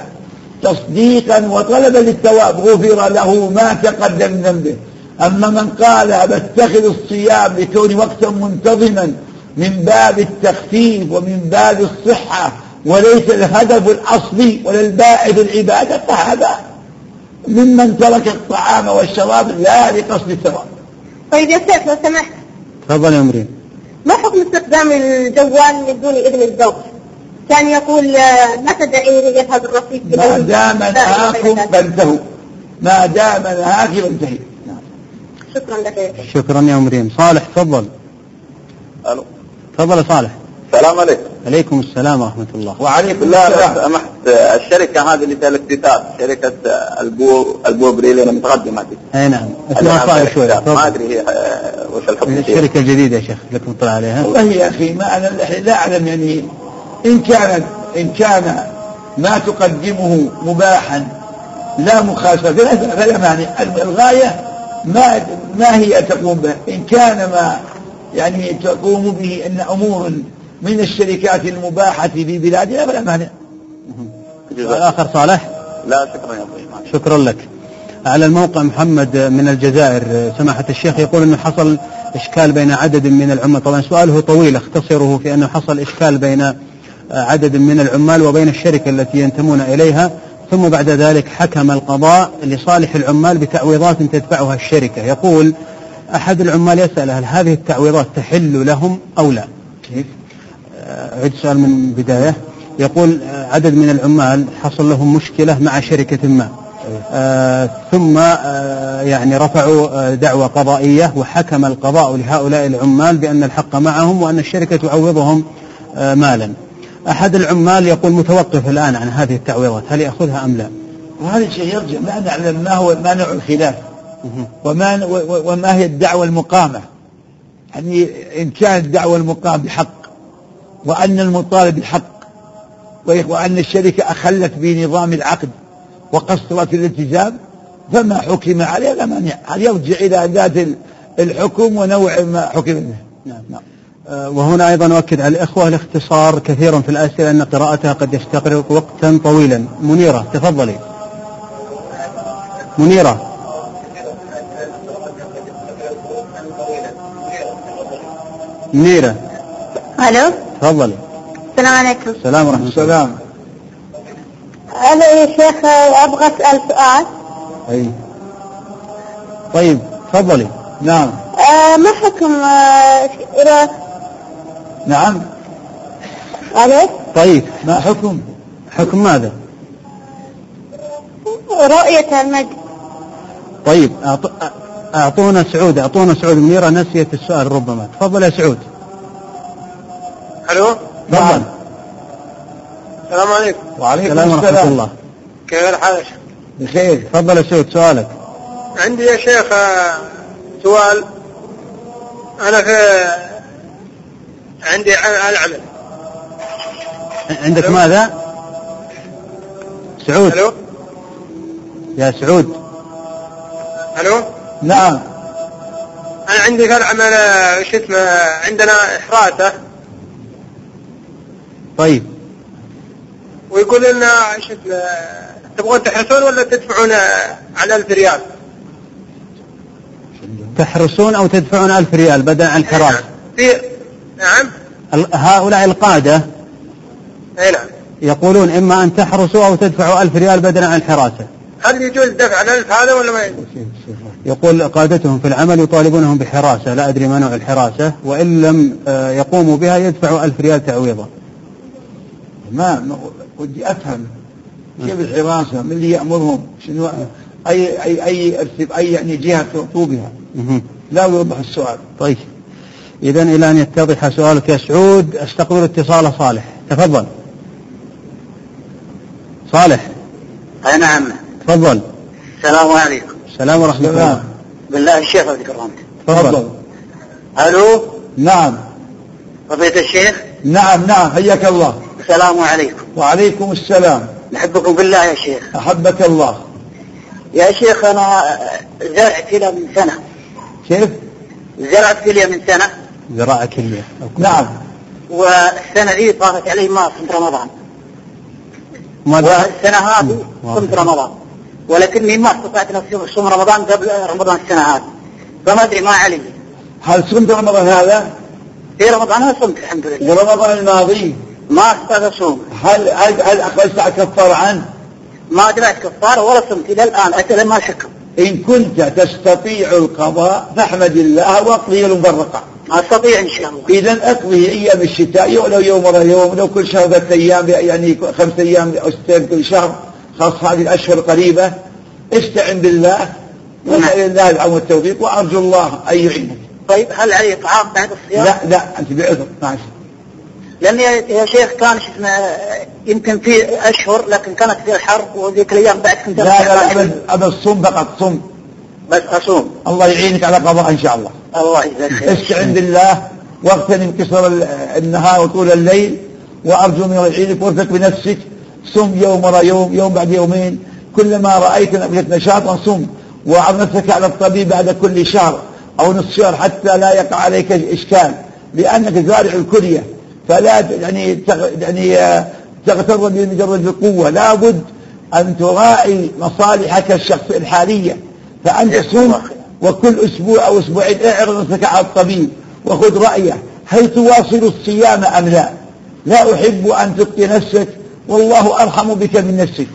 S2: تصديقا وطلبا للثواب غفر له ما تقدم من ذنبه أما من قال بتخذ الصيام لكون وقتا منتظما من باب التخفيف ومن باب الصحة وليس الهدف الأصلي ولا الباعث العبادة فهذا ممن ترك الطعام والشراب لا لقصد الثواب
S6: طيب يا شيخ لو سمحت
S1: تفضل يا أم ريم
S6: ما حكم استخدام الجوال من دون إذن الزوج؟ كان يقول آه، لا تدعيني يذهب الرصيد
S2: ما. دام نهاكم. فانتهوا ما دام نهاك فانتهي.
S6: شكرا لك. يا شيخ
S1: شكرا يا أم ريم. صالح تفضل.
S5: ألو.
S1: تفضل يا صالح.
S5: السلام عليكم.
S1: عليكم السلام ورحمة الله.
S2: وعليكم.
S5: بالله لو سمحت. الشركة هذه اللي فيها الاكتتاب شركة البو البو بريلي المتقدمه دي.
S1: أي نعم. اسمها صالح شوي.
S5: ما أدري هي آه، وش الحكم فيها.
S1: الشركة الجديدة يا شيخ لكم اطلع عليها.
S2: والله يا أخي ما أنا لا أعلم يعني إن كان إن كان ما تقدمه مباحا لا مخالفة. فلا فلا مانع. الغاية ما ما هي تقوم به؟ إن كان ما يعني تقوم به أن أمور من الشركات المباحة في بلادنا فلا مانع.
S1: آخر صالح؟
S5: لا شكرا يا طويل معك.
S1: شكرا لك. على الموقع محمد من الجزائر سماحة الشيخ يقول أنه حصل إشكال بين عدد من العمال. طبعا سؤاله طويل اختصره في أنه حصل إشكال بين عدد من العمال وبين الشركة التي ينتمون إليها. ثم بعد ذلك حكم القضاء لصالح العمال بتعويضات تدفعها الشركة. يقول أحد العمال يسأل هل هذه التعويضات تحل لهم أو لا؟ كيف؟ أعيد السؤال من بداية. يقول آه، عدد من العمال حصل لهم مشكلة مع شركة ما. آه ثم آه يعني رفعوا آه دعوى قضائية وحكم القضاء لهؤلاء العمال بأن الحق معهم وأن الشركة تعوضهم آه مالا. أحد العمال يقول متوقف الآن عن هذه التعويضات هل يأخذها أم لا؟
S2: وهذا الشيء يرجع ما نعلم ما هو ما نوع الخلاف وما وما هي الدعوة المقامة. يعني إن كانت الدعوة المقامة بحق وأن المطالب وإخ- وأن الشركة أخلت بنظام العقد وقصرت الالتزام فما حكم عليه؟ لا مانع. هل يرجع إلى ذات الحكم ونوع ما حكم به
S1: نعم آه، وهنا أيضا أؤكد على الإخوة الاختصار كثيرا في الأسئلة أن قراءتها قد يستغرق وقتا طويلا. منيرة تفضلي. منيرة. منيرة.
S3: ألو؟
S1: تفضلي.
S3: السلام عليكم.
S1: السلام ورحمة الله.
S2: السلام.
S3: أنا يا شيخ أبغى أسأل سؤال.
S1: أي. طيب تفضلي.
S2: نعم.
S3: آه ما حكم آه إرا-
S2: نعم.
S3: ألو؟
S1: طيب
S2: ما حكم؟
S1: حكم ماذا؟
S3: رؤية المجد
S1: طيب أعط... أعطونا سعود أعطونا سعود منيرة نسيت السؤال ربما. تفضل يا سعود.
S5: ألو؟
S1: تفضل.
S5: السلام عليكم.
S2: وعليكم
S1: السلام ورحمة
S2: السلام
S1: الله.
S5: كيف الحال؟ يا شيخ؟
S2: بخير.
S1: تفضل يا سعود سؤالك.
S5: عندي يا شيخ آه، سؤال. أنا في عندي العمل.
S1: عندك
S5: ألو؟
S1: ماذا؟ سعود.
S5: ألو؟
S1: يا سعود.
S5: ألو؟
S2: نعم.
S5: أنا عندي في العمل آه، شو اسمه عندنا حراسه
S1: طيب.
S5: ويقول لنا شو اسمه تبغون تحرسون ولا تدفعون آه، على 1000 ريال؟
S1: تحرسون أو تدفعون ألف ريال بدلا عن الحراس
S5: في نعم.
S1: هؤلاء القادة
S5: أي نعم.
S1: يقولون إما أن تحرسوا أو تدفعوا ألف ريال بدلا عن الحراسة
S5: هل يجوز دفع الألف هذا ولا ما يجوز؟
S1: يقول قادتهم في العمل يطالبونهم بحراسة لا أدري ما نوع الحراسة وإن لم آه، يقوموا بها يدفعوا ألف ريال تعويضا.
S2: ما ودي أفهم. كيف الحراسة من اللي يأمرهم؟ شنو؟ أي أي ارتب أي يعني جهة تعطوا بها. لا يوضح السؤال.
S1: طيب. إذا إلى أن يتضح سؤالك يا سعود أستقبل اتصال صالح. تفضل. صالح.
S4: أي نعم.
S1: تفضل.
S4: السلام عليكم.
S1: السلام ورحمة الله.
S4: بالله الشيخ عبد كرمت
S1: تفضل.
S4: ألو؟
S2: نعم.
S4: فضيلة الشيخ؟
S2: نعم نعم. حياك الله.
S4: السلام عليكم.
S2: وعليكم السلام.
S4: نحبكم بالله يا شيخ.
S2: أحبك الله.
S4: يا شيخ أنا زرعت فيلا من سنة.
S2: كيف؟
S4: زرعت فيلا من سنة.
S1: زراعة كلية
S2: نعم.
S4: والسنة ذي طافت علي ما صمت رمضان.
S1: ماذا
S4: والسنة هذه. صمت رمضان. ولكني ما استطعت ان اصوم رمضان قبل رمضان السنة هذه. فما أدري ما علي.
S2: هل صمت رمضان هذا؟
S4: في رمضان أنا صمت الحمد لله.
S2: ورمضان الماضي؟
S4: ما أستطعت أصوم.
S2: هل هل هل أخرجت على كفار عنه؟
S4: ما دفعت كفارة ولا صمت. إلى الآن اسال ما شكر
S2: إن كنت تستطيع القضاء فاحمد الله وأقضي المفرقه
S4: أستطيع إن شاء الله.
S2: اذا اقضي أيام الشتاء ولو يوم ورا يوم لو كل شهر ثلاث أيام يعني خمس أيام أو ست أيام كل شهر خاص هذه الأشهر القريبة. استعن بالله واسأل الله العون والتوفيق وأرجو الله أن يعينك.
S4: طيب هل علي طعام بعد الصيام؟
S2: لا لا أنت بعذر ماشي
S4: لأن يا يا شيخ كان شو اسمه يمكن في أشهر لكن كانت في الحر وذيك الأيام بعد كنت
S2: لا لا أبد أبد صم فقط صم
S4: بس أصوم.
S2: الله يعينك على قضاء إن شاء الله.
S4: الله يجزاك خير
S2: استعن بالله واغتنم ال- النهار وطول الليل وأرجو من الله يعينك وارفق بنفسك. صم يوم ورا يوم يوم بعد يومين. كلما رأيت نبذه نشاطا صم. وعظ نفسك على الطبيب بعد كل شهر. أو نصف شهر حتى لا يقع عليك إشكال. لأنك زارع الكلية. فلا يعني تغ- يعني آه، تغتر بمجرد القوة. لابد أن تراعي مصالحك الشخص الحالية. فأنت صم وكل أسبوع أو أسبوعين اعرض نفسك على الطبيب وخذ رأيه هل تواصل الصيام أم لا؟ لا أحب أن تبقي نفسك والله أرحم بك من نفسك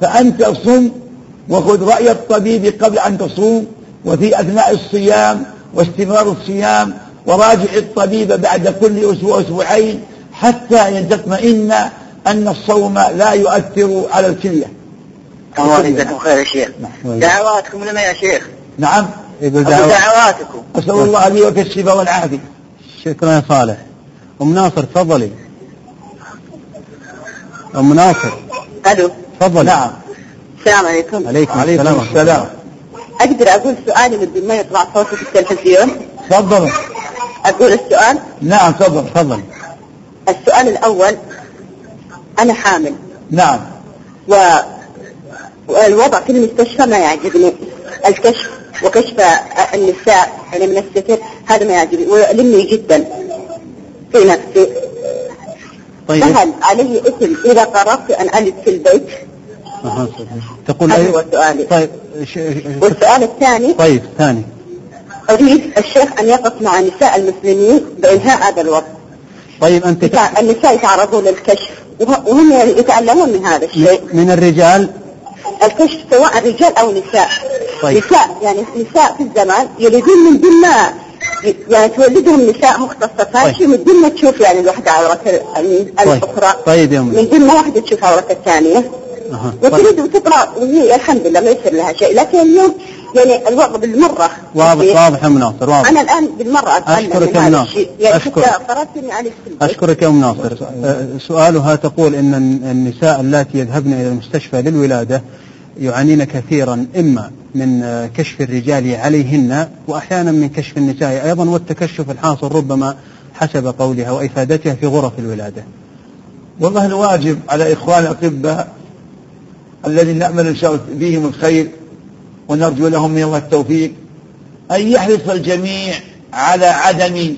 S2: فأنت صم وخذ رأي الطبيب قبل أن تصوم وفي أثناء الصيام واستمرار الصيام وراجع الطبيب بعد كل أسبوع أسبوعين حتى تطمئن أن الصوم لا يؤثر على الكلية.
S4: الله يجزاكم خير يا شيخ
S1: نعم.
S4: دعواتكم لنا يا شيخ
S1: نعم. يقول
S4: دعواتكم.
S2: أسأل الله لي وك الشفاء والعافيه.
S1: شكرا يا صالح. أم ناصر تفضلي. أم ناصر.
S3: ألو.
S1: تفضلي.
S2: نعم.
S3: السلام عليكم.
S1: عليكم,
S2: عليكم
S1: السلام
S2: السلام.
S1: الله.
S3: أقدر أقول سؤالي بدون ما يطلع صوتي في التلفزيون؟
S2: تفضل.
S3: أقول السؤال؟
S2: نعم تفضل
S1: تفضل.
S3: السؤال الأول أنا حامل.
S2: نعم.
S7: والوضع في المستشفى ما يعجبني. الكشف وكشف النساء يعني من الستر هذا ما يعجبني ويؤلمني جدا في نفسي.
S1: طيب.
S7: فهل علي اسم إذا قررت أن ألد في البيت؟
S1: أها، تقول
S7: هذا هو سؤالي.
S1: طيب ش-
S7: والسؤال الثاني.
S1: طيب ثاني.
S7: أريد الشيخ أن يقف مع نساء المسلمين بإنهاء هذا الوضع
S1: طيب أنت
S7: النساء يتعرضون للكشف وه- وهم يتعلمون من هذا الشيء.
S1: من الرجال؟
S7: الكشف سواء رجال أو نساء
S1: طيب.
S7: نساء يعني نساء في الزمان يلدون من دون ما يعني تولدهم نساء مختصة
S1: طيب.
S7: من دون ما تشوف يعني الواحدة عورة
S1: طيب.
S7: الأخرى
S1: طيب يا أمي.
S7: من دون ما واحدة تشوف عورة الثانية.
S1: طيب.
S7: وتريد تطلع وهي الحمد لله ما يصير لها شيء لكن اليوم يعني الوضع بالمرة
S1: واضح واضح يا مناصر واضح
S7: أنا الآن بالمرة أتعلم
S1: أشكرك يا مناصر.
S7: يعني في البيت
S1: أشكرك يا أم ناصر أه، سؤالها تقول أن النساء اللاتي يذهبن إلى المستشفى للولادة يعانين كثيرا إما من كشف الرجال عليهن وأحيانا من كشف النساء. أيضا والتكشف الحاصل ربما حسب قولها وإفادتها في غرف الولادة.
S2: والله الواجب على إخوان الأطباء الذين نأمل إن شاء الله فيهم الخير ونرجو لهم من الله التوفيق أن يحرص الجميع على عدم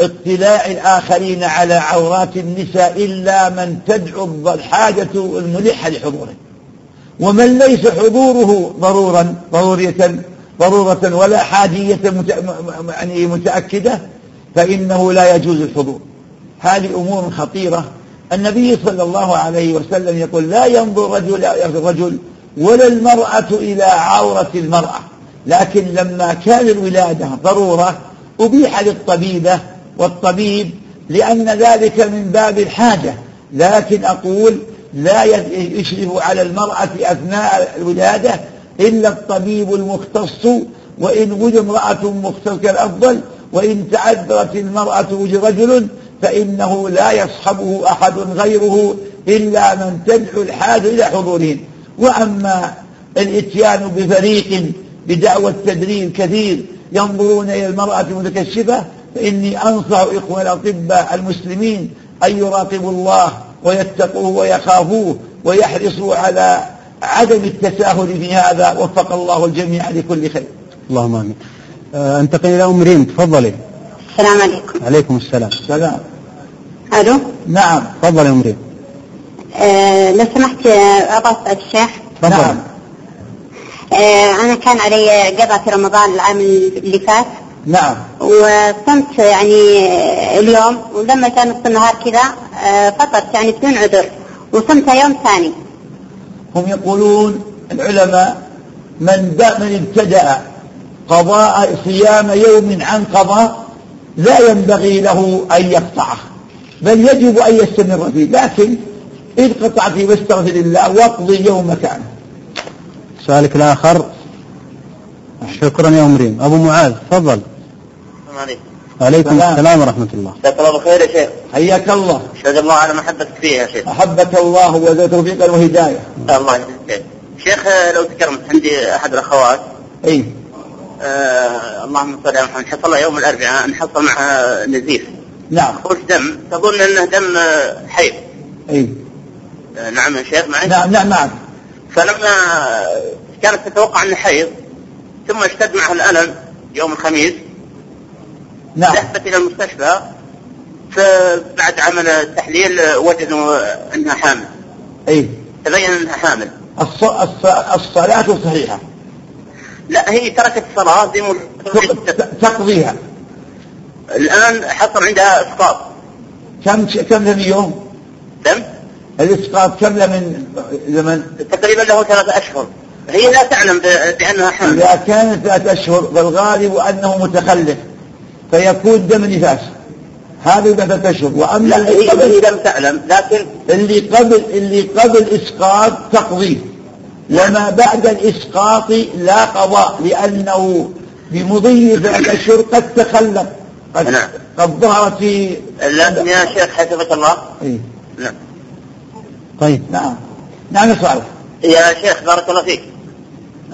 S2: اطلاع الآخرين على عورات النساء إلا من تدعو الحاجة الملحة لحضوره ومن ليس حضوره ضرورا ضرورية ضرورة ولا حاجية يعني متأكدة فإنه لا يجوز الحضور. هذه أمور خطيرة. النبي صلى الله عليه وسلم يقول لا ينظر رجل الرجل ولا المرأة إلى عورة المرأة. لكن لما كان الولادة ضرورة أبيح للطبيبة والطبيب لأن ذلك من باب الحاجة. لكن أقول لا يشرف على المرأة أثناء الولادة إلا الطبيب المختص وإن وجد امرأة مختصة كالأفضل وإن تعذرت المرأة وجد رجل فإنه لا يصحبه أحد غيره إلا من تدعو الحاجة إلى حضورهم وأما الإتيان بفريق بدعوى التدريب كثير ينظرون إلى المرأة المتكشفة فإني أنصح إخوان الأطباء المسلمين أن يراقبوا الله ويتقوه ويخافوه ويحرصوا على عدم التساهل في هذا وفق الله الجميع لكل خير.
S1: اللهم آمين. أه، انتقل إلى أم ريم تفضلي.
S7: السلام عليكم.
S1: عليكم السلام.
S2: سلام
S7: ألو؟
S2: نعم.
S1: تفضل يا أم ريم.
S7: آه لو سمحت آه، أبغى أسأل الشيخ.
S1: تفضل
S2: نعم.
S7: آه أنا كان علي قضاء في رمضان العام اللي فات.
S2: نعم.
S7: وصمت يعني اليوم ولما كان نص النهار كذا آه، فطرت يعني بدون عذر. وصمت يوم ثاني.
S2: هم يقولون العلماء من دا من ابتدأ قضاء صيام يوم عن قضاء لا ينبغي له أن يقطعه بل يجب أن يستمر فيه. لكن إن قطع فيه واستغفر الله واقضي يوم كان.
S1: سؤالك الآخر. شكرا يا أم ريم أبو معاذ تفضل.
S8: السلام عليكم.
S1: عليكم
S2: سلام.
S1: السلام ورحمة الله.
S8: جزاك الله خير يا شيخ.
S2: حياك الله.
S8: أشهد الله على محبتك فيه يا شيخ.
S2: أحبك الله وذا توفيقا وهداية
S8: الله يهديك شيخ لو تكرمت عندي أحد الأخوات.
S2: أي.
S8: آه اللهم صل على محمد. حصل يوم الأربعاء نحصل معها نزيف.
S2: نعم.
S8: خروج دم. تظن إنه دم آه، حيض.
S2: أي.
S8: آه نعم يا شيخ معي
S2: نعم نعم معك.
S8: فلما كانت تتوقع إنه حيض ثم اشتد معها الألم يوم الخميس
S2: نعم.
S8: ذهبت إلى المستشفى فبعد عمل التحليل وجدوا أنها حامل.
S2: أي.
S8: تبين أنها حامل.
S2: الص... الص... الصلاة صحيحة.
S8: لا هي تركت الصلاة زي
S2: تق- تقضيها.
S8: الآن حصل عندها إسقاط.
S2: كم كم لم يوم؟
S8: دم
S2: الإسقاط كم من زمن؟
S8: تقريبا له ثلاثة أشهر. هي لا تعلم ب- بأنها حامل.
S2: إذا كان ثلاثة أشهر فالغالب أنه متخلف. فيكون دم نفاس. هذا بعد ثلاثة أشهر وأما
S8: لا
S2: اللي قبل
S8: لم تعلم لكن
S2: اللي قبل اللي قبل إسقاط تقضيه. وما بعد الإسقاط لا قضاء لأنه بمضي ثلاثة أشهر قد تخلف قد,
S8: نعم.
S2: قد ظهر في
S8: لكن يا شيخ حفظك الله.
S2: إيه.
S8: نعم.
S1: طيب
S2: نعم. نعم صالح
S8: يا شيخ بارك الله فيك.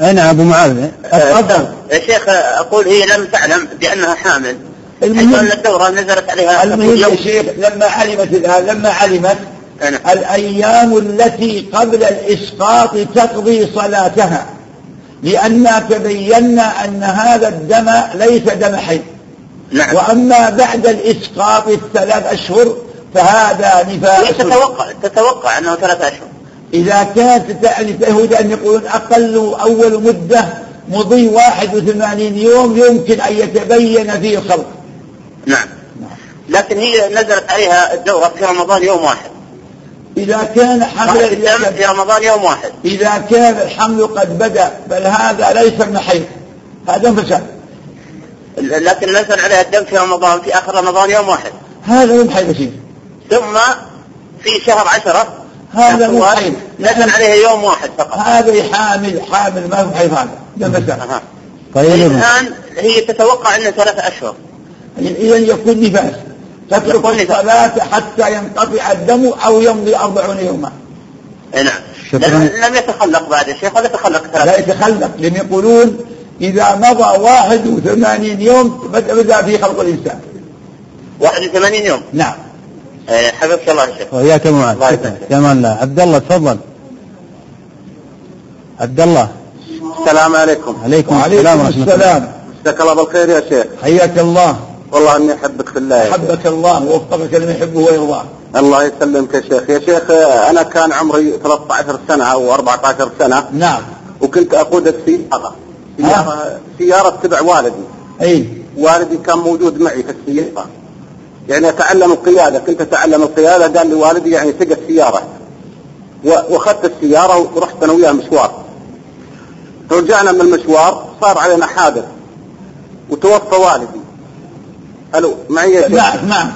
S1: أين أبو معاذ؟
S2: تفضل
S8: يا شيخ أقول هي لم تعلم بأنها حامل.
S2: المهم-
S8: حيث أن الدورة نزلت عليها
S2: المهم يا شيخ لما علمت الآن لما علمت
S5: نعم.
S2: الأيام التي قبل الإسقاط تقضي صلاتها لأننا تبينا أن هذا الدم ليس دم حي.
S5: نعم.
S2: وأما بعد الإسقاط الثلاث أشهر فهذا نفاس
S5: تتوقع تتوقع أنه ثلاث أشهر.
S2: إذا كانت اليهود أن يقولون أقل أول مدة مضي 81 يوم يمكن أن يتبين فيه الخلق.
S5: نعم. لكن هي نزلت عليها الدورة في رمضان يوم واحد.
S2: إذا كان حمل
S5: في رمضان يوم واحد.
S2: إذا كان الحمل قد بدأ بل هذا ليس من حيض هذا فساد
S5: لكن نزل عليها الدم في رمضان في آخر رمضان يوم واحد.
S2: هذا حيض شيء.
S5: ثم في شهر عشرة
S2: هذا مو
S5: شهر
S2: حيض
S5: نزل عليها يوم واحد فقط.
S2: هذا حامل حامل ما هو
S5: أها.
S1: طيب.
S5: الآن هي تتوقع أنه ثلاثة أشهر.
S2: إذا يكون نفاس. تترك
S5: يكون نفاس.
S2: الصلاة حتى ينقطع الدم أو يمضي أربعون يوما.
S5: نعم.
S1: شكراً.
S5: لم يتخلق بعد الشيخ ولا تخلق
S2: لا يتخلق لأن يقولون إذا مضى واحد وثمانين يوم بدأ في خلق الإنسان.
S5: 81 يوم.
S2: نعم.
S5: حفظك الله يا شيخ.
S1: وإياك معاذ.
S5: الله
S1: شكرا
S5: يسلمك.
S1: يا مان الله عبد الله تفضل. عبد الله.
S5: السلام عليكم.
S1: عليكم السلام ورحمة الله.
S2: السلام.
S5: جزاك الله بالخير يا شيخ.
S2: حياك الله.
S5: والله أني أحبك في الله يا شيخ.
S2: أحبك الله ووفقك لما يحبه ويرضاه
S5: الله يسلمك يا شيخ. يا شيخ أنا كان عمري 13 سنة أو 14 سنة.
S2: نعم.
S5: وكنت أقود السيارة. سياره سيارة تبع والدي.
S2: أي.
S5: والدي كان موجود معي في السيارة. يعني أتعلم القيادة. كنت أتعلم القيادة قال لي والدي يعني سق السياره وأخذت السيارة ورحت أنا وياه مشوار. رجعنا من المشوار صار علينا حادث. وتوفى والدي. ألو معي يا
S2: معك معك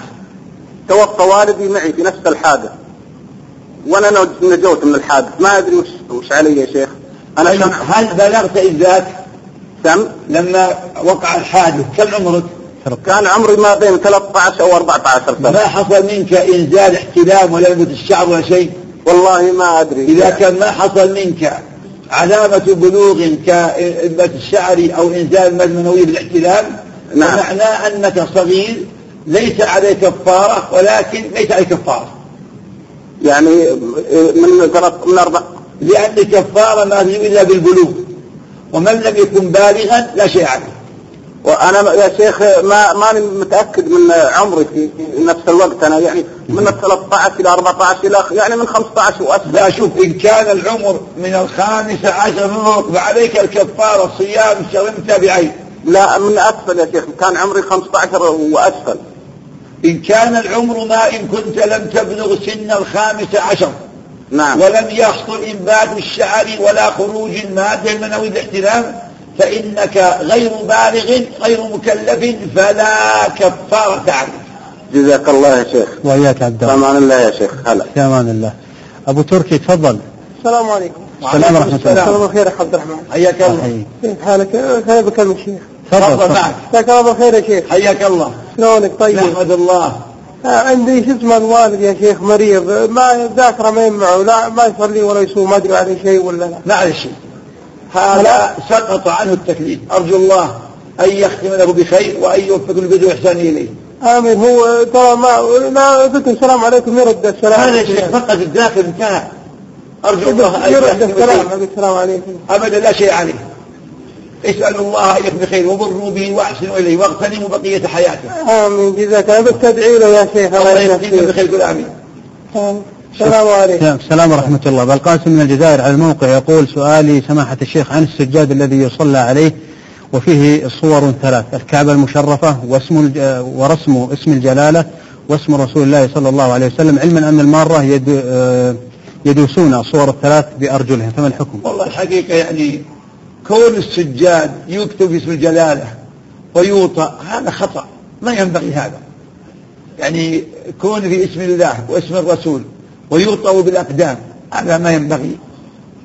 S5: توفى والدي معي في نفس الحادث. وأنا نج- نجوت من الحادث. ما أدري وش, وش علي يا شيخ. أنا
S2: هل بلغت إذ ذاك
S5: سم؟
S2: لما وقع الحادث كم عمرك؟
S5: كان عمري ما بين 13 أو 14
S2: ما
S5: سنة.
S2: حصل منك إنزال احتلام ولا لبس الشعر ولا شيء؟
S5: والله ما أدري.
S2: إذا كان ما حصل منك علامة بلوغ كإنبات الشعر أو إنزال المد المنوي بالاحتلام
S5: نعم.
S2: فمعناه أنك صغير ليس عليك كفارة ولكن ليس عليك كفارة
S5: يعني من ثلاث من أربع.
S2: لأن الكفارة ما تجب إلا بالبلوغ ومن لم يكن بالغا لا شيء عليه.
S5: وأنا يا شيخ ما ماني متأكد من عمري في نفس الوقت. أنا يعني من ال 13 إلى 14 إلى يعني من 15 واسفل
S2: لا شوف إن كان العمر من الخامسة عشر فوق فعليك الكفارة صيام شهرين متابعين
S5: لا من أسفل يا شيخ. كان عمري 15 وأسفل.
S2: إن كان العمر ما إن كنت لم تبلغ سن الخامسة عشر.
S5: نعم.
S2: ولم يحصل إنبات الشعر ولا خروج المادة المنوي الاحتلام فإنك غير بالغ غير مكلف فلا كفارة عليك.
S5: جزاك الله يا شيخ.
S1: وإياك عبد الله.
S5: أمان الله يا شيخ. هلا.
S1: في أمان الله. أبو تركي تفضل.
S4: السلام عليكم.
S1: السلام ورحمة الله.
S2: السلام.
S4: الخير يا عبد الرحمن.
S2: حياك الله.
S4: كيف حالك؟ أنا بكلمك شيخ؟
S1: تفضل
S2: معك.
S4: مساك الله بالخير يا شيخ.
S2: حياك الله.
S4: شلونك؟ طيب؟
S2: نحمد الله.
S4: آه، عندي شو اسمه الوالد يا شيخ مريض. ما ذاكرة ما ينمعه لا ما يصلي ولا يصوم. ما أدري عليه شيء ولا لا.
S2: معلش هذا سقط عنه التكليف. أرجو الله أن يختم له بخير وأن يوفق البدء إحسان إليه.
S4: آمين. هو ترى ما ما قلت السلام عليكم يرد السلام.
S2: هذا الشيخ فقط الداخل انتهى. أرجو الله أن
S4: يرد السلام السلام عليكم.
S2: أبدا لا شيء عليه. اسألوا الله أن يكون بخير وبروا به وأحسنوا إليه واغتنموا بقية حياته.
S4: آمين. جزاك الله. بس تدعي له يا شيخ. الله خير
S2: بخير. قل آمين.
S4: آمين. السلام عليكم.
S1: السلام السلام ورحمة الله. بالقاسم من الجزائر على الموقع يقول سؤالي سماحة الشيخ عن السجاد الذي يصلى عليه وفيه صور ثلاث الكعبة المشرفة واسم ورسم اسم الجلالة واسم رسول الله صلى الله عليه وسلم علما أن المارة يد يدوسون الصور الثلاث بأرجلهم فما الحكم؟
S2: والله الحقيقة يعني كون السجاد يكتب اسم الجلالة ويوطى هذا خطأ ما ينبغي هذا. يعني كون في اسم الله واسم الرسول ويوطأ بالأقدام. هذا ما ينبغي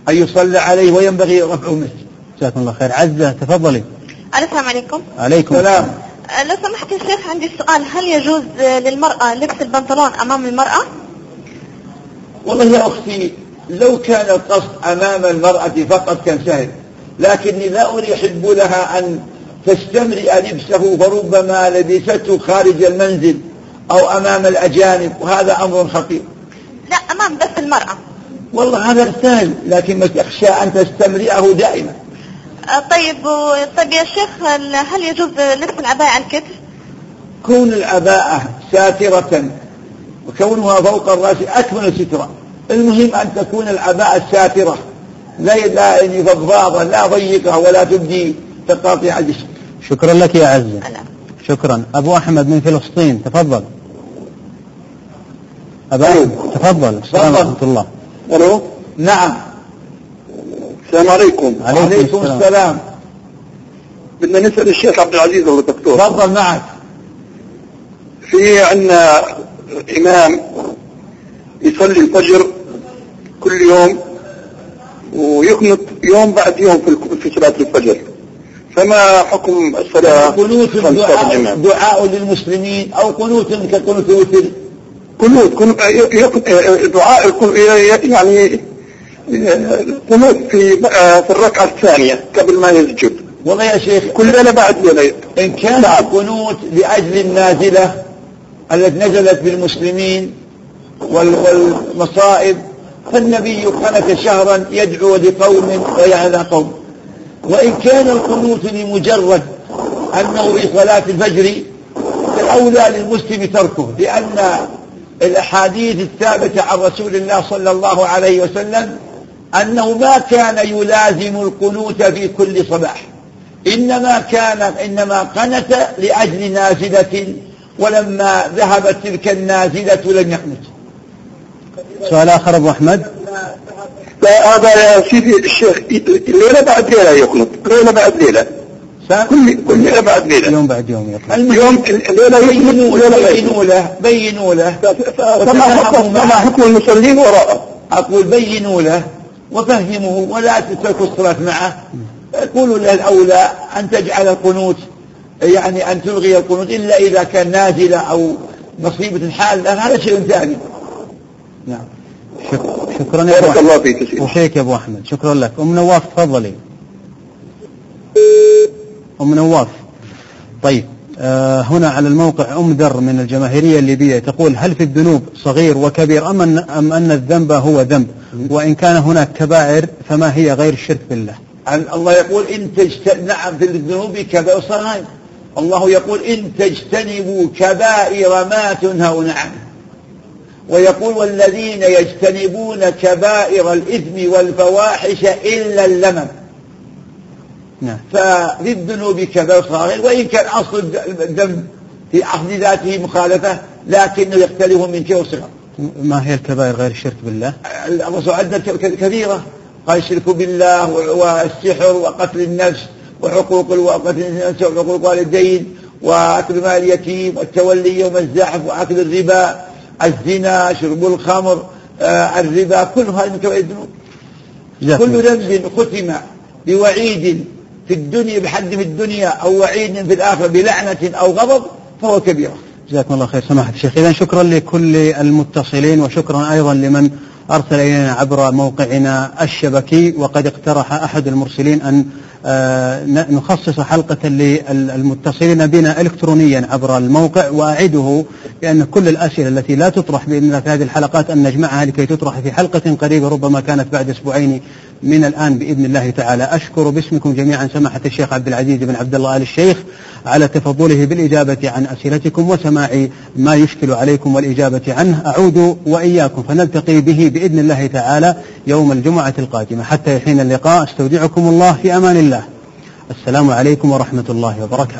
S2: أن يصلى عليه وينبغي رفعه مثل
S1: جزاكم الله خير. عزة تفضلي.
S3: السلام عليكم.
S1: عليكم
S2: سلام
S3: أه، لو سمحت يا شيخ عندي سؤال. هل يجوز للمرأة لبس البنطلون أمام المرأة؟
S2: والله يا أختي لو كان القصد أمام المرأة فقط كان سهل. لكني لا أحب لها أن تستمرئ لبسه فربما لبسته خارج المنزل أو أمام الأجانب وهذا أمر خطير.
S3: لا أمام
S9: بس المرأة.
S2: والله هذا سهل لكن ما تخشى أن تستمرئه دائما.
S9: آه، طيب طيب يا شيخ هل يجوز لبس العباية على الكتف؟
S2: كون العباءة ساترة وكونها فوق الرأس أكمل سترة. المهم أن تكون العباءة ساترة. لا لا يعني فضفاضة لا ضيقة ولا تبدي تقاطيع الجسم
S1: شكرا لك يا عزة. شكرا. أبو أحمد من فلسطين تفضل. أبو
S10: أيوه.
S1: أحمد تفضل. السلام. ورحمة الله.
S10: ألو؟
S2: نعم.
S10: السلام عليكم.
S1: عليكم
S2: عليكم
S1: السلام.
S2: السلام.
S10: بدنا نسأل الشيخ عبد العزيز ولا الدكتور
S2: تفضل معك.
S10: في عندنا إمام يصلي الفجر كل يوم ويقنط يوم بعد يوم في في صلاة الفجر. فما حكم الصلاة
S2: قنوت
S10: صلاة
S2: دعاء؟ دعاء للمسلمين أو قنوت كقنوت الوتر؟
S10: قنوت كن- يق- دعاء الكن- يعني قنوت في في الركعة الثانية قبل ما يسجد.
S2: والله يا شيخ
S10: كل ليله بعد ليله
S2: إن كان
S10: نعم.
S2: القنوت لأجل النازلة التي نزلت بالمسلمين وال- والمصائب فالنبي قنت شهرا يدعو لقوم ويعلى قوم. وإن كان القنوت لمجرد أنه في صلاة الفجر فالأولى للمسلم تركه لأن الأحاديث الثابتة عن رسول الله صلى الله عليه وسلم أنه ما كان يلازم القنوت في كل صباح. إنما كان إنما قنت لأجل نازلة ولما ذهبت تلك النازلة لم يقنت.
S1: سؤال آخر أبو أحمد.
S10: لا هذا يا سيدي الشيخ ليله بعد ليلة يقنط ليلة بعد ليله كل كل بعد ليلة.
S1: يوم بعد يوم يطلع.
S10: يوم وليله لا يقنط.
S2: بينوا له بينوا له.
S10: فما حكم المصلين وراءه؟
S2: أقول بينوا له وفهموه ولا تتركوا الصلاة معه. قولوا له الأولى أن تجعل القنوت يعني أن تلغي القنوت إلا إذا كان نازلة أو مصيبة حال هذا شيء ثاني.
S1: نعم. شك... شكرا يا
S10: يا سيدي
S1: وفيك يا أبو أحمد. شكرا لك. أم نواف تفضلي. أم نواف طيب آه هنا على الموقع أم ذر من الجماهيرية الليبية تقول هل في الذنوب صغير وكبير أم أن, أم أن الذنب هو ذنب؟ وإن كان هناك كبائر فما هي غير الشرك بالله؟
S2: الله يقول إن تجت... نعم في الذنوب كبائر صغائر الله يقول إن تجتنبوا كبائر ما تنهون عنه. ويقول والذين يجتنبون كبائر الإثم والفواحش إلا اللمم.
S1: نعم.
S2: ففي الذنوب كبائر صغائر وإن كان أصل الذنب في أصل ذاته مخالفة لكنه يختلف من كبير وصغر
S1: ما هي الكبائر غير الشرك بالله؟
S2: الرسول عدد كثيرة قال الشرك بالله والسحر وقتل النفس وحقوق وقتل النفس وحقوق الوالدين وأكل مال اليتيم والتولي يوم الزحف وأكل الربا الزنا شرب الخمر آه الربا كل هذه من كبائر الذنوب. كل. ذنب ختم بوعيد في الدنيا بحد في الدنيا أو وعيد في الآخرة بلعنة أو غضب فهو كبيرة
S1: جزاكم الله خير. سماحة الشيخ إذا شكرا لكل المتصلين وشكرا أيضا لمن أرسل إلينا عبر موقعنا الشبكي وقد اقترح أحد المرسلين أن آه، نخصص حلقة للمتصلين بنا إلكترونيا عبر الموقع وأعده بأن كل الأسئلة التي لا تطرح بإذن الله في هذه الحلقات أن نجمعها لكي تطرح في حلقة قريبة ربما كانت بعد أسبوعين من الآن بإذن الله تعالى. أشكر باسمكم جميعا سماحة الشيخ عبد العزيز بن عبد الله آل الشيخ على تفضله بالإجابة عن أسئلتكم وسماع ما يشكل عليكم والإجابة عنه. أعود وإياكم فنلتقي به بإذن الله تعالى يوم الجمعة القادمة. حتى حين اللقاء أستودعكم الله في أمان الله. السلام عليكم ورحمة الله وبركاته.